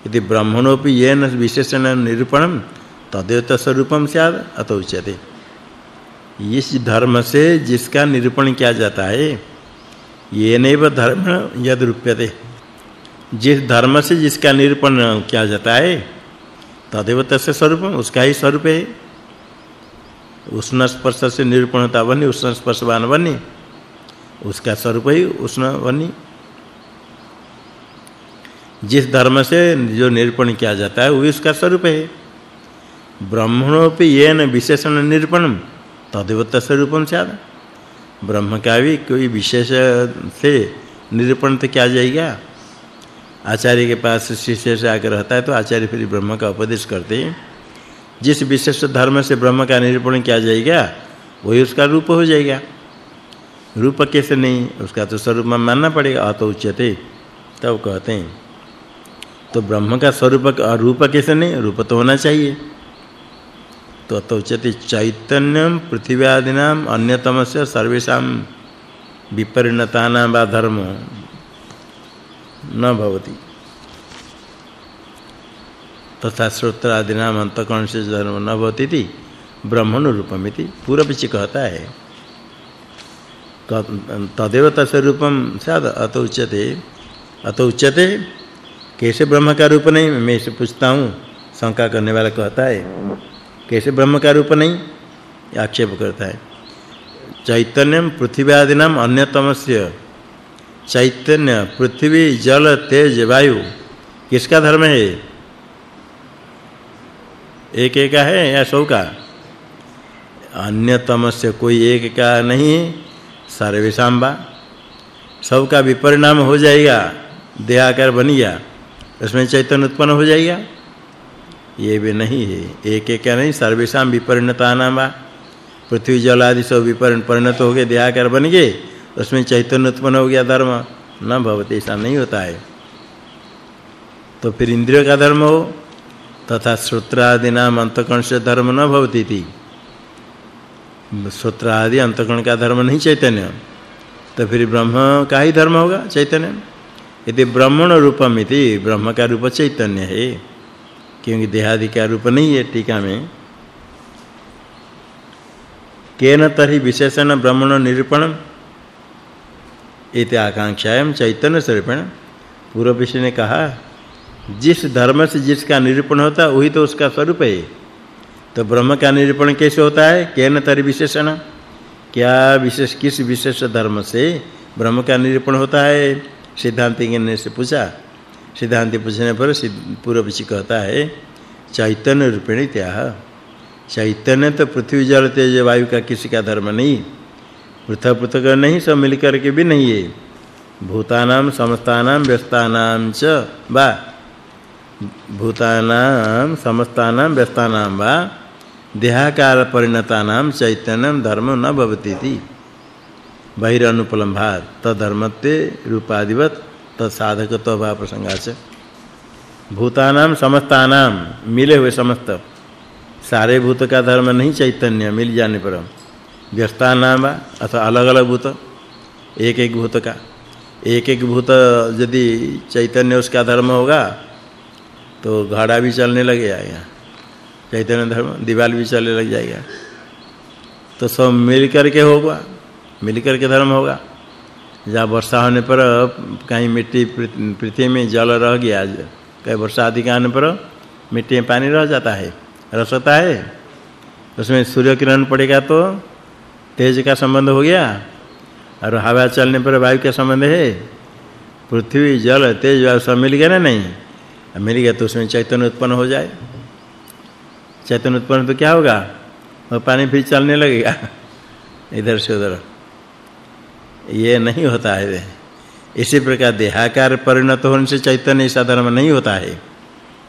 [SPEAKER 1] यदि ब्रह्मणोपि येन विशेषण निरूपणम तदेव तस्वरूपम स्याद, अत उच्यते। इस धर्म से जिसका निरूपण किया जाता है, येनेव धर्म यद रूप्यते। जिस धर्म से जिसका निरूपण किया जाता है तदेव तस्य स्वरूपम उसका ही स्वरूप है। उष्ण स्पर्श से निरूपण होता बनी उष्ण स्पर्शवान बनी, उसका स्वरूप ही उष्ण बनी। जिस धर्म से जो निरूपण किया जाता है, वही उसका स्वरूप है। ब्रह्मणोपि येन विशेषण निरूपणम तदेव स्वरूपम स्याद ब्रह्म का भी कोई विशेष से निरूपण तो क्या जाएगा। आचार्य के पास शिष्य से आकर रहता है तो आचार्य फिर ब्रह्म का उपदेश करते हैं। जिस विशेष धर्म से ब्रह्म का निरूपण किया जाएगा, वही उसका रूप हो जाएगा। रूप कैसे नहीं, उसका तो स्वरूप मानना पड़ेगा, अत उच्यते, तब कहते हैं। तो ब्रह्म का स्वरूप का रूप कैसे नहीं, रूप तो होना चाहिए। तो अत उच्यते, चैतन्यम पृथ्वी आदिनाम अन्यतमस्य सर्वेषां विपरिणतानां वा धर्म। न भवति। तथा श्रोत्र आदिनाम अंतकरण से धर्म न भवति ब्रह्मण रूपमिति पूर्व पीछे कहता है। तदेव तस्वरूपम स्याद, अत उच्यते। अत उच्यते, कैसे ब्रह्म का रूप नहीं मैं इसे पूछता हूँ, शंका करने वाला कहता है। कैसे ब्रह्म का रूप नहीं आक्षेप करता है। चैतन्यम पृथ्वी आदिनाम अन्यतमस्य चैतन्य, पृथ्वी, जल, तेज, वायु। किसका धर्म है एक एक का है या सौ का? से कोई एक का नहीं है सर्वेषाम बा सबका विपरिणाम हो जाएगा, देहाकार बन गया, उसमें चैतन्य उत्पन्न हो जाएगा। ये भी नहीं है, एक एक का नहीं सर्वेषाम विपरिणता नाम पृथ्वी, जल आदि सब विपरिण परिणत हो गए, देहाकार बन गए। उसमें चैतन्य उत्पन्न हो गया धर्म, न भवते, ऐसा नहीं होता है। तो फिर इंद्रियों का धर्म हो, तथा श्रोत्रादि नाम अंतकर्ण से धर्म न भवती थी। सूत्र आदि अंतकरण का धर्म नहीं चैतन्य। तो फिर ब्रह्म का ही धर्म होगा चैतन्य। यदि ब्रह्मण रूपमिति ब्रह्म का रूप चैतन्य है, क्योंकि देहादि का रूप नहीं है टीका में। केन तरी विशेषण ब्रह्मण निरूपण इति आकांक्षायाम चैतन्य स्वरूपेण। पूर्व विषय ने कहा, जिस धर्म से जिसका निरूपण होता है, वही तो उसका स्वरूप है तो ब्रह्म का निरूपण कैसे होता है? केन तरी विशेषण? क्या विशेष, किस विशेष धर्म से ब्रह्म का निरूपण होता है? सिद्धांति ने से पूछा। सिद्धांति पूछने पर पूर्व विषय कहता है, चैतन्य रूपेण त्याह चैतन्य तो पृथ्वी, जल, तेज, वायु का किसी का धर्म नहीं। पृथक पृथक नहीं सब मिलकर के भी नहीं है। भूतानाम, समस्तानाम, व्यस्तानाम च वा भूतानाम, समस्तानाम, व्यस्तानाम वा देहाकार परिणतानाम, चैतन्यम, धर्म न भवति इति बहिरनुपलम्भात तधर्मत्वे रूपादिवत तत्साधकत्व भाव प्रसंगाच भूतानाम, समस्तानाम, मिले हुए समस्त। सारे भूत का धर्म नहीं चैतन्य, मिल जाने पर व्यस्तानाम अथवा अलग-अलग भूत। एक एक भूत का। एक एक भूत यदि चैतन्य उसका धर्म होगा तो घड़ा भी चलने लग जाएगा। चैतन्य धर्म दीवार भी चलने लग जाएगा। तो सब मिल करके होगा मिल करके धर्म होगा। जहाँ वर्षा होने पर कहीं मिट्टी पृथ्वी में जल रह गया, कहीं वर्षा अधिक आने पर मिट्टी में पानी रह जाता है रसता है, उसमें सूर्य किरण पड़ेगा तो तेज का संबंध हो गया? और हवा चलने पर वायु का संबंध है? पृथ्वी, जल, तेज वायु सब मिल गया ना नहीं? मिल गया तो उसमें चैतन्य उत्पन्न हो जाए। चैतन्य उत्पन्न तो क्या होगा? वो पानी फिर चलने लगेगा। *laughs* इधर से उधर। ये नहीं होता है। इसी प्रकार देहाकार परिणत होने से चैतन्य ऐसा धर्म नहीं होता है।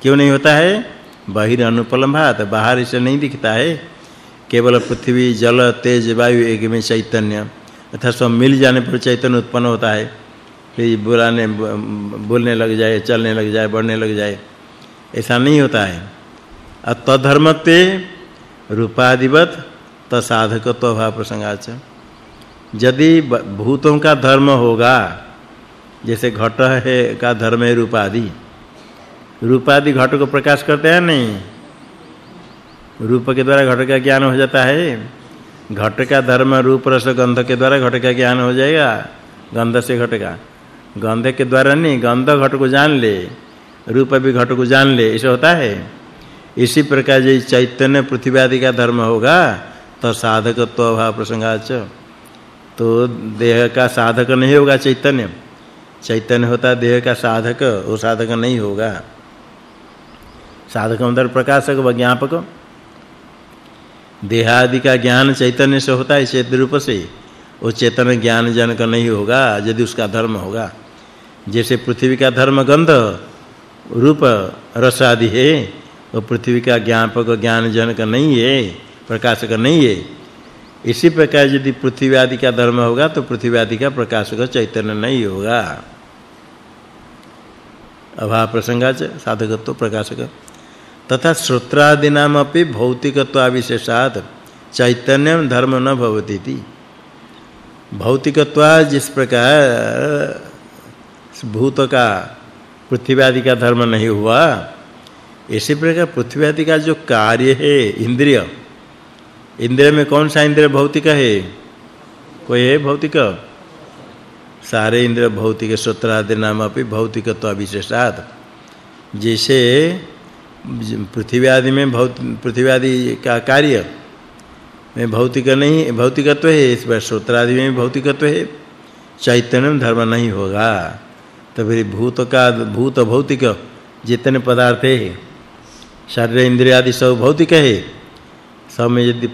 [SPEAKER 1] क्यों नहीं होता है? बाहिर अनुपलम्भात बाहर इसे नहीं दिखता है। केवल पृथ्वी, जल, तेज, वायु एक में चैतन्य। अर्थात सब मिल जाने पर चैतन्य उत्पन्न होता है। फिर बुलाने, बोलने लग जाए, चलने लग जाए, बढ़ने लग जाए। ऐसा नहीं होता है। तद्धर्मत्वे रूपादिवत तसाधकत्व भाव प्रसंगाच। यदि भूतों का धर्म होगा, जैसे घट है का धर्म है रूपादि। रूपादि घट को प्रकाश करते हैं नहीं? रूप के द्वारा घट का ज्ञान हो जाता है। घट का धर्म, रूप, रस, गंध के द्वारा घट का ज्ञान हो जाएगा। गंध से घट का। गंध के द्वारा नहीं, गंध घट को जान ले, रूप भी घट को जान ले, ऐसा होता है। इसी प्रकार जो चैतन्य पृथ्वी आदि का धर्म होगा तो साधकत्व अभाव प्रसंगाच। तो देह का साधक नहीं होगा चैतन्य। चैतन्य होता देह का साधक, वो साधक नहीं होगा। साधक अंदर प्रकाशक व ज्ञापक देहादि का ज्ञान चैतन्य से होता है चेत रूप से वो चेतन ज्ञान जनक नहीं होगा, यदि उसका धर्म होगा। जैसे पृथ्वी का धर्म गंध रूप रस आदि है, वो पृथ्वी का ज्ञापक ज्ञान जनक नहीं है, प्रकाशक नहीं है। इसी प्रकार यदि पृथ्वी आदि का धर्म होगा तो पृथ्वी आदि का प्रकाशक चैतन्य नहीं होगा। अभाव प्रसंगाच साधकत्व प्रकाशक। तथा श्रोत्रादि नाम अपि भौतिकत्वाविशेषात् चैतन्यम धर्म न भवति थी भौतिकत्वा जिस प्रकार भूत का पृथ्वी आदि का धर्म नहीं हुआ, इसी प्रकार पृथ्वी आदि का जो कार्य है, इंद्रिय इंद्रिय में कौन सा इंद्रिय भौतिक है? कोई है भौतिक? सारे इंद्रिय भौतिक आदि नाम अपि भौतिकत्व विशेषात जैसे पृथ्वी आदि में भौत पृथ्वी आदि का कार्य में भौतिक नहीं, भौतिकत्व है, इस पर आदि में भौतिकत्व है। चैतन्य धर्म नहीं होगा। तो फिर भूत का भूत भौतिक जितने पदार्थ है। शरीर, इंद्रिय आदि सब भौतिक है। सब में यदि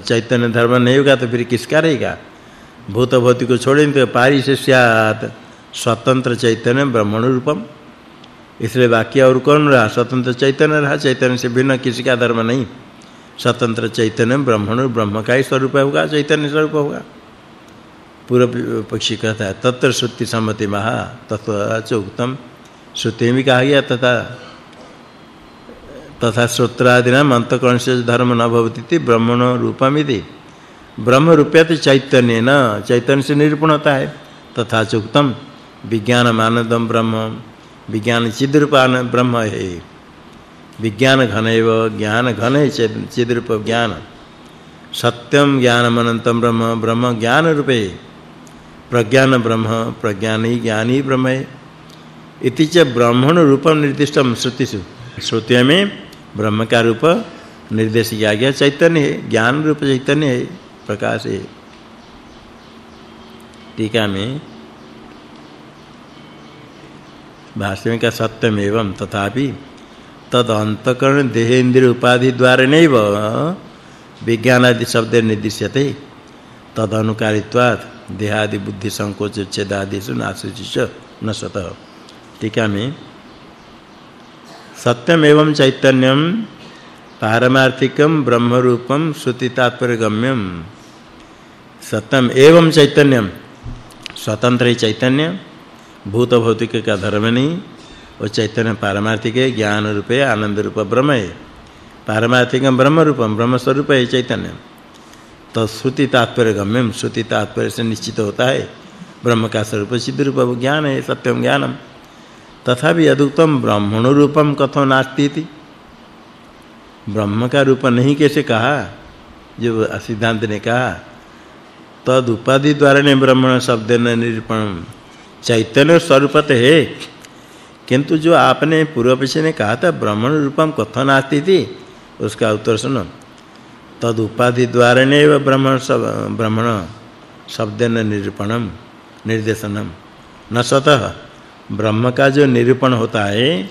[SPEAKER 1] चैतन्य धर्म नहीं होगा तो फिर किसका रहेगा? भूत भौतिक को छोड़ें तो पारिशेष्यात स्वतंत्र चैतन्य ब्रह्मण रूपम इसलिए बाकी और कौन रहा, स्वतंत्र चैतन्य रहा। चैतन्य से भिन्न किसी का धर्म नहीं। स्वतंत्र चैतन्य, ब्रह्मण ब्रह्म का ही स्वरूप होगा, चैतन्य स्वरूप होगा। पूर्व पक्षी कहता है, तत्र श्रुति सम्मति महा तत्व च उत्तम श्रुति में कहा गया, तथा तथा श्रोत्रादिना अंतकरण से धर्म न भवति इति ब्रह्मण रूपमिति। ब्रह्म रूपयत चैतन्य न चैतन्य से निरूपण होता है, तथा चुक्तम विज्ञान मानदम ब्रह्म विज्ञान चिद्रूपान ब्रह्म है। विज्ञान घन ज्ञान घन चिद्रूप ज्ञान। सत्यम ज्ञानम अनंतम ब्रह्म ब्रह्म ज्ञान रूपे प्रज्ञान ब्रह्म, प्रज्ञानी ज्ञानी ब्रह्म। इति च ब्रह्मण रूपम निर्दिष्टम श्रुतिषु। श्रुति में ब्रह्म का रूप निर्देश किया गया चैतन्य ज्ञान रूप चैतन्य प्रकाश है। टीका में भाष्य में का सत्यम एवं तथापि तद अंतकरण देह उपाधि द्वारा नैव विज्ञान आदि शब्द निर्दिश्यते तद अनुकारित्वात् देहादि बुद्धि संकोच छेद आदि न स्वतः। टीका सत्यम एवं चैतन्यम पारमार्थिकम ब्रह्म रूपम श्रुति तात्पर्य सत्यम एवं चैतन्यम स्वतंत्र चैतन्य भूत भौतिक का धर्म नहीं वो चैतन्य पारमार्थिक है ज्ञान रूप है आनंद रूप, ब्रह्म। है पारमार्थिक ब्रह्म रूपम ब्रह्म स्वरूप है चैतन्य। तो श्रुति तात्पर्य गम्यम श्रुति तात्पर्य से निश्चित होता है। ब्रह्म का स्वरूप सिद्ध रूप ज्ञान है सत्यम ज्ञानम। तथा भी अदुक्तम ब्रह्मण रूपम कथो नास्ति थी ब्रह्म का रूप नहीं कैसे कहा? जो सिद्धांत ने कहा तद उपाधि द्वारा ने ब्रह्मण शब्द निरूपण चैतन्य स्वरूपत है। किंतु जो आपने पूर्व पीछे ने कहा था, ब्रह्मण रूपम कथो नास्ति थी, उसका उत्तर सुनो। तद उपाधि द्वारा ने ब्रह्मण सब, ब्रह्मण शब्द न निरूपणम, निर्देशनम। न स्वतः, ब्रह्म का जो निरूपण होता है,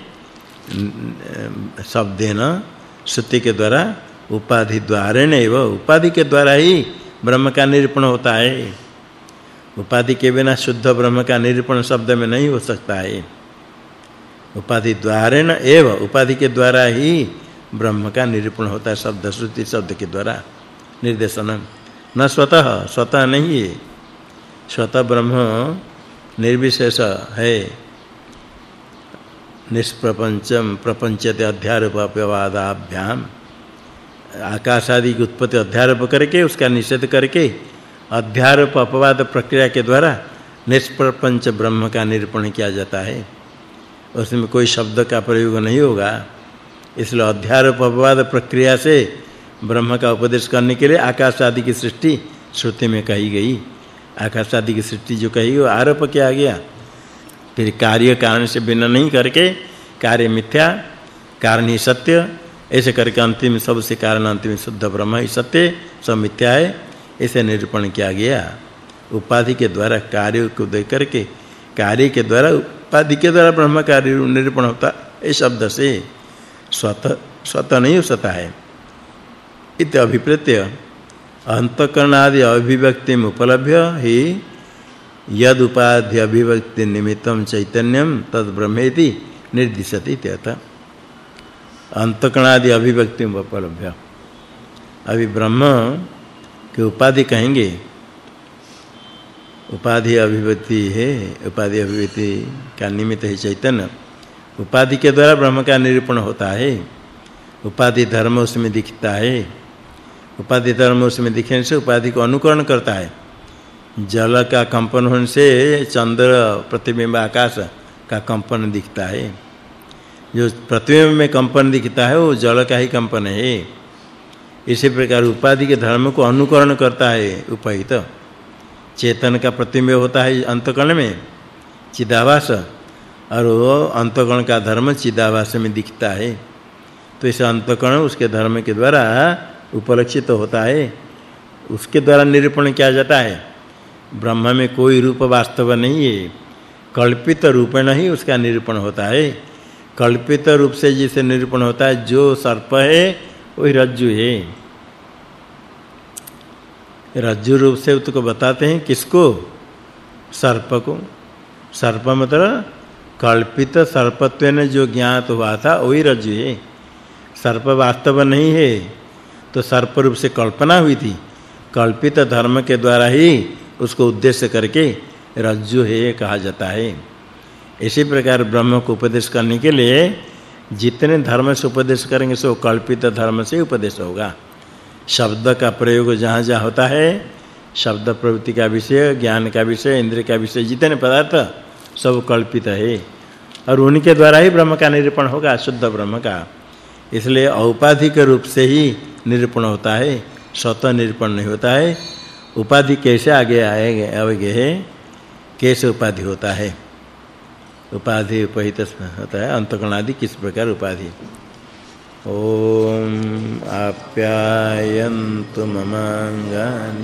[SPEAKER 1] शब्देन, श्रुति के द्वारा, उपाधि द्वारा एव उपाधि के द्वारा ही ब्रह्म का निरूपण होता है। उपाधि के बिना शुद्ध ब्रह्म का निरूपण शब्द में नहीं हो सकता है। उपाधि द्वारेण एव, उपाधि के द्वारा ही ब्रह्म का निरूपण होता है, शब्द, श्रुति शब्द के द्वारा। निर्देशन। न स्वतः स्वतः नहीं है। स्वतः ब्रह्म निर्विशेष है। निष्प्रपंचम प्रपंचते अध्यारोप अपवादाभ्याम आकाश आदि की उत्पत्ति अध्यारोप करके, उसका निषेध करके अध्यारोप अपवाद प्रक्रिया के द्वारा निष्प्रपंच ब्रह्म का निरूपण किया जाता है। उसमें कोई शब्द का प्रयोग नहीं होगा। इसलिए अध्यारोप अपवाद प्रक्रिया से ब्रह्म का उपदेश करने के लिए आकाश आदि की सृष्टि श्रुति में कही गई। आकाश आदि की सृष्टि जो कही वो आरोप किया गया। फिर कार्य कारण से भिन्न नहीं करके कार्य मिथ्या, कारण ही सत्य, ऐसे करके अंतिम, सबसे कारण अंतिम शुद्ध ब्रह्म ही सत्य, सब मिथ्या है। ऐसे निरूपण किया गया। उपाधि के द्वारा कार्य को देख करके, कार्य के द्वारा, उपाधि के द्वारा ब्रह्म कार्य निरूपण होता, इस शब्द से स्वतः स्वतः नहीं हो सकता है। इत अभिप्रत्य अंतकरण आदि अभिव्यक्ति में उपलभ्य ही यद उपाधि अभिव्यक्ति निमित्तम चैतन्यम तद ब्रह्मेति निर्दिशति त्यत अंतकणादि अभिव्यक्ति उपलभ्य। अभी ब्रह्म के उपाधि कहेंगे, उपाधि अभिव्यक्ति है, उपाधि अभिव्यक्ति का निमित्त है चैतन्य। उपाधि के द्वारा ब्रह्म का निरूपण होता है। उपाधि धर्म उसमें दिखता है। उपाधि धर्म उसमें दिखने से उपाधि को अनुकरण करता है। जल का कंपन होने से चंद्र, प्रतिबिंब, आकाश का कंपन दिखता है। जो प्रतिबिंब में कंपन दिखता है, वो जल का ही कंपन है। इसी प्रकार उपाधि के धर्म को अनुकरण करता है उपहित। चेतन का प्रतिबिंब होता है अंतकण में, चिदाभास, और वो अंतकरण का धर्म चिदाभास में दिखता है। तो इस अंतकण उसके धर्म के द्वारा उपलक्षित होता है। उसके द्वारा निरूपण किया जाता है। ब्रह्म में कोई रूप वास्तव नहीं है। कल्पित रूप नहीं उसका निरूपण होता है। कल्पित रूप से जिसे निरूपण होता है, जो सर्प है वही रज्जु है। रज्जु रूप से उसको बताते हैं किसको? सर्प को। सर्प मतलब कल्पित सर्पत्व ने जो ज्ञात हुआ था वही रज्जु है। सर्प वास्तव नहीं है तो सर्प रूप से कल्पना हुई थी। कल्पित धर्म के द्वारा ही उसको उद्देश्य करके रज्जु है कहा जाता है। इसी प्रकार ब्रह्म को उपदेश करने के लिए जितने धर्म से उपदेश करेंगे, सो कल्पित धर्म से उपदेश होगा। शब्द का प्रयोग जहाँ-जहाँ होता है, शब्द प्रवृत्ति का विषय, ज्ञान का विषय, इंद्रिय का विषय, जितने पदार्थ, सब कल्पित है। और उनके द्वारा ही ब्रह्म का निरूपण होगा, शुद्ध ब्रह्म का। इसलिए औपाधिक रूप से ही निरूपण होता है स्वतः निरूपण नहीं होता है। उपाधि कैसे आगे आएगा आगे है, कैसे उपाधि होता है? उपाधि उपहित होता है अंतकण आदि किस प्रकार उपाधि? ओम आप्यायन्तु ममांगानि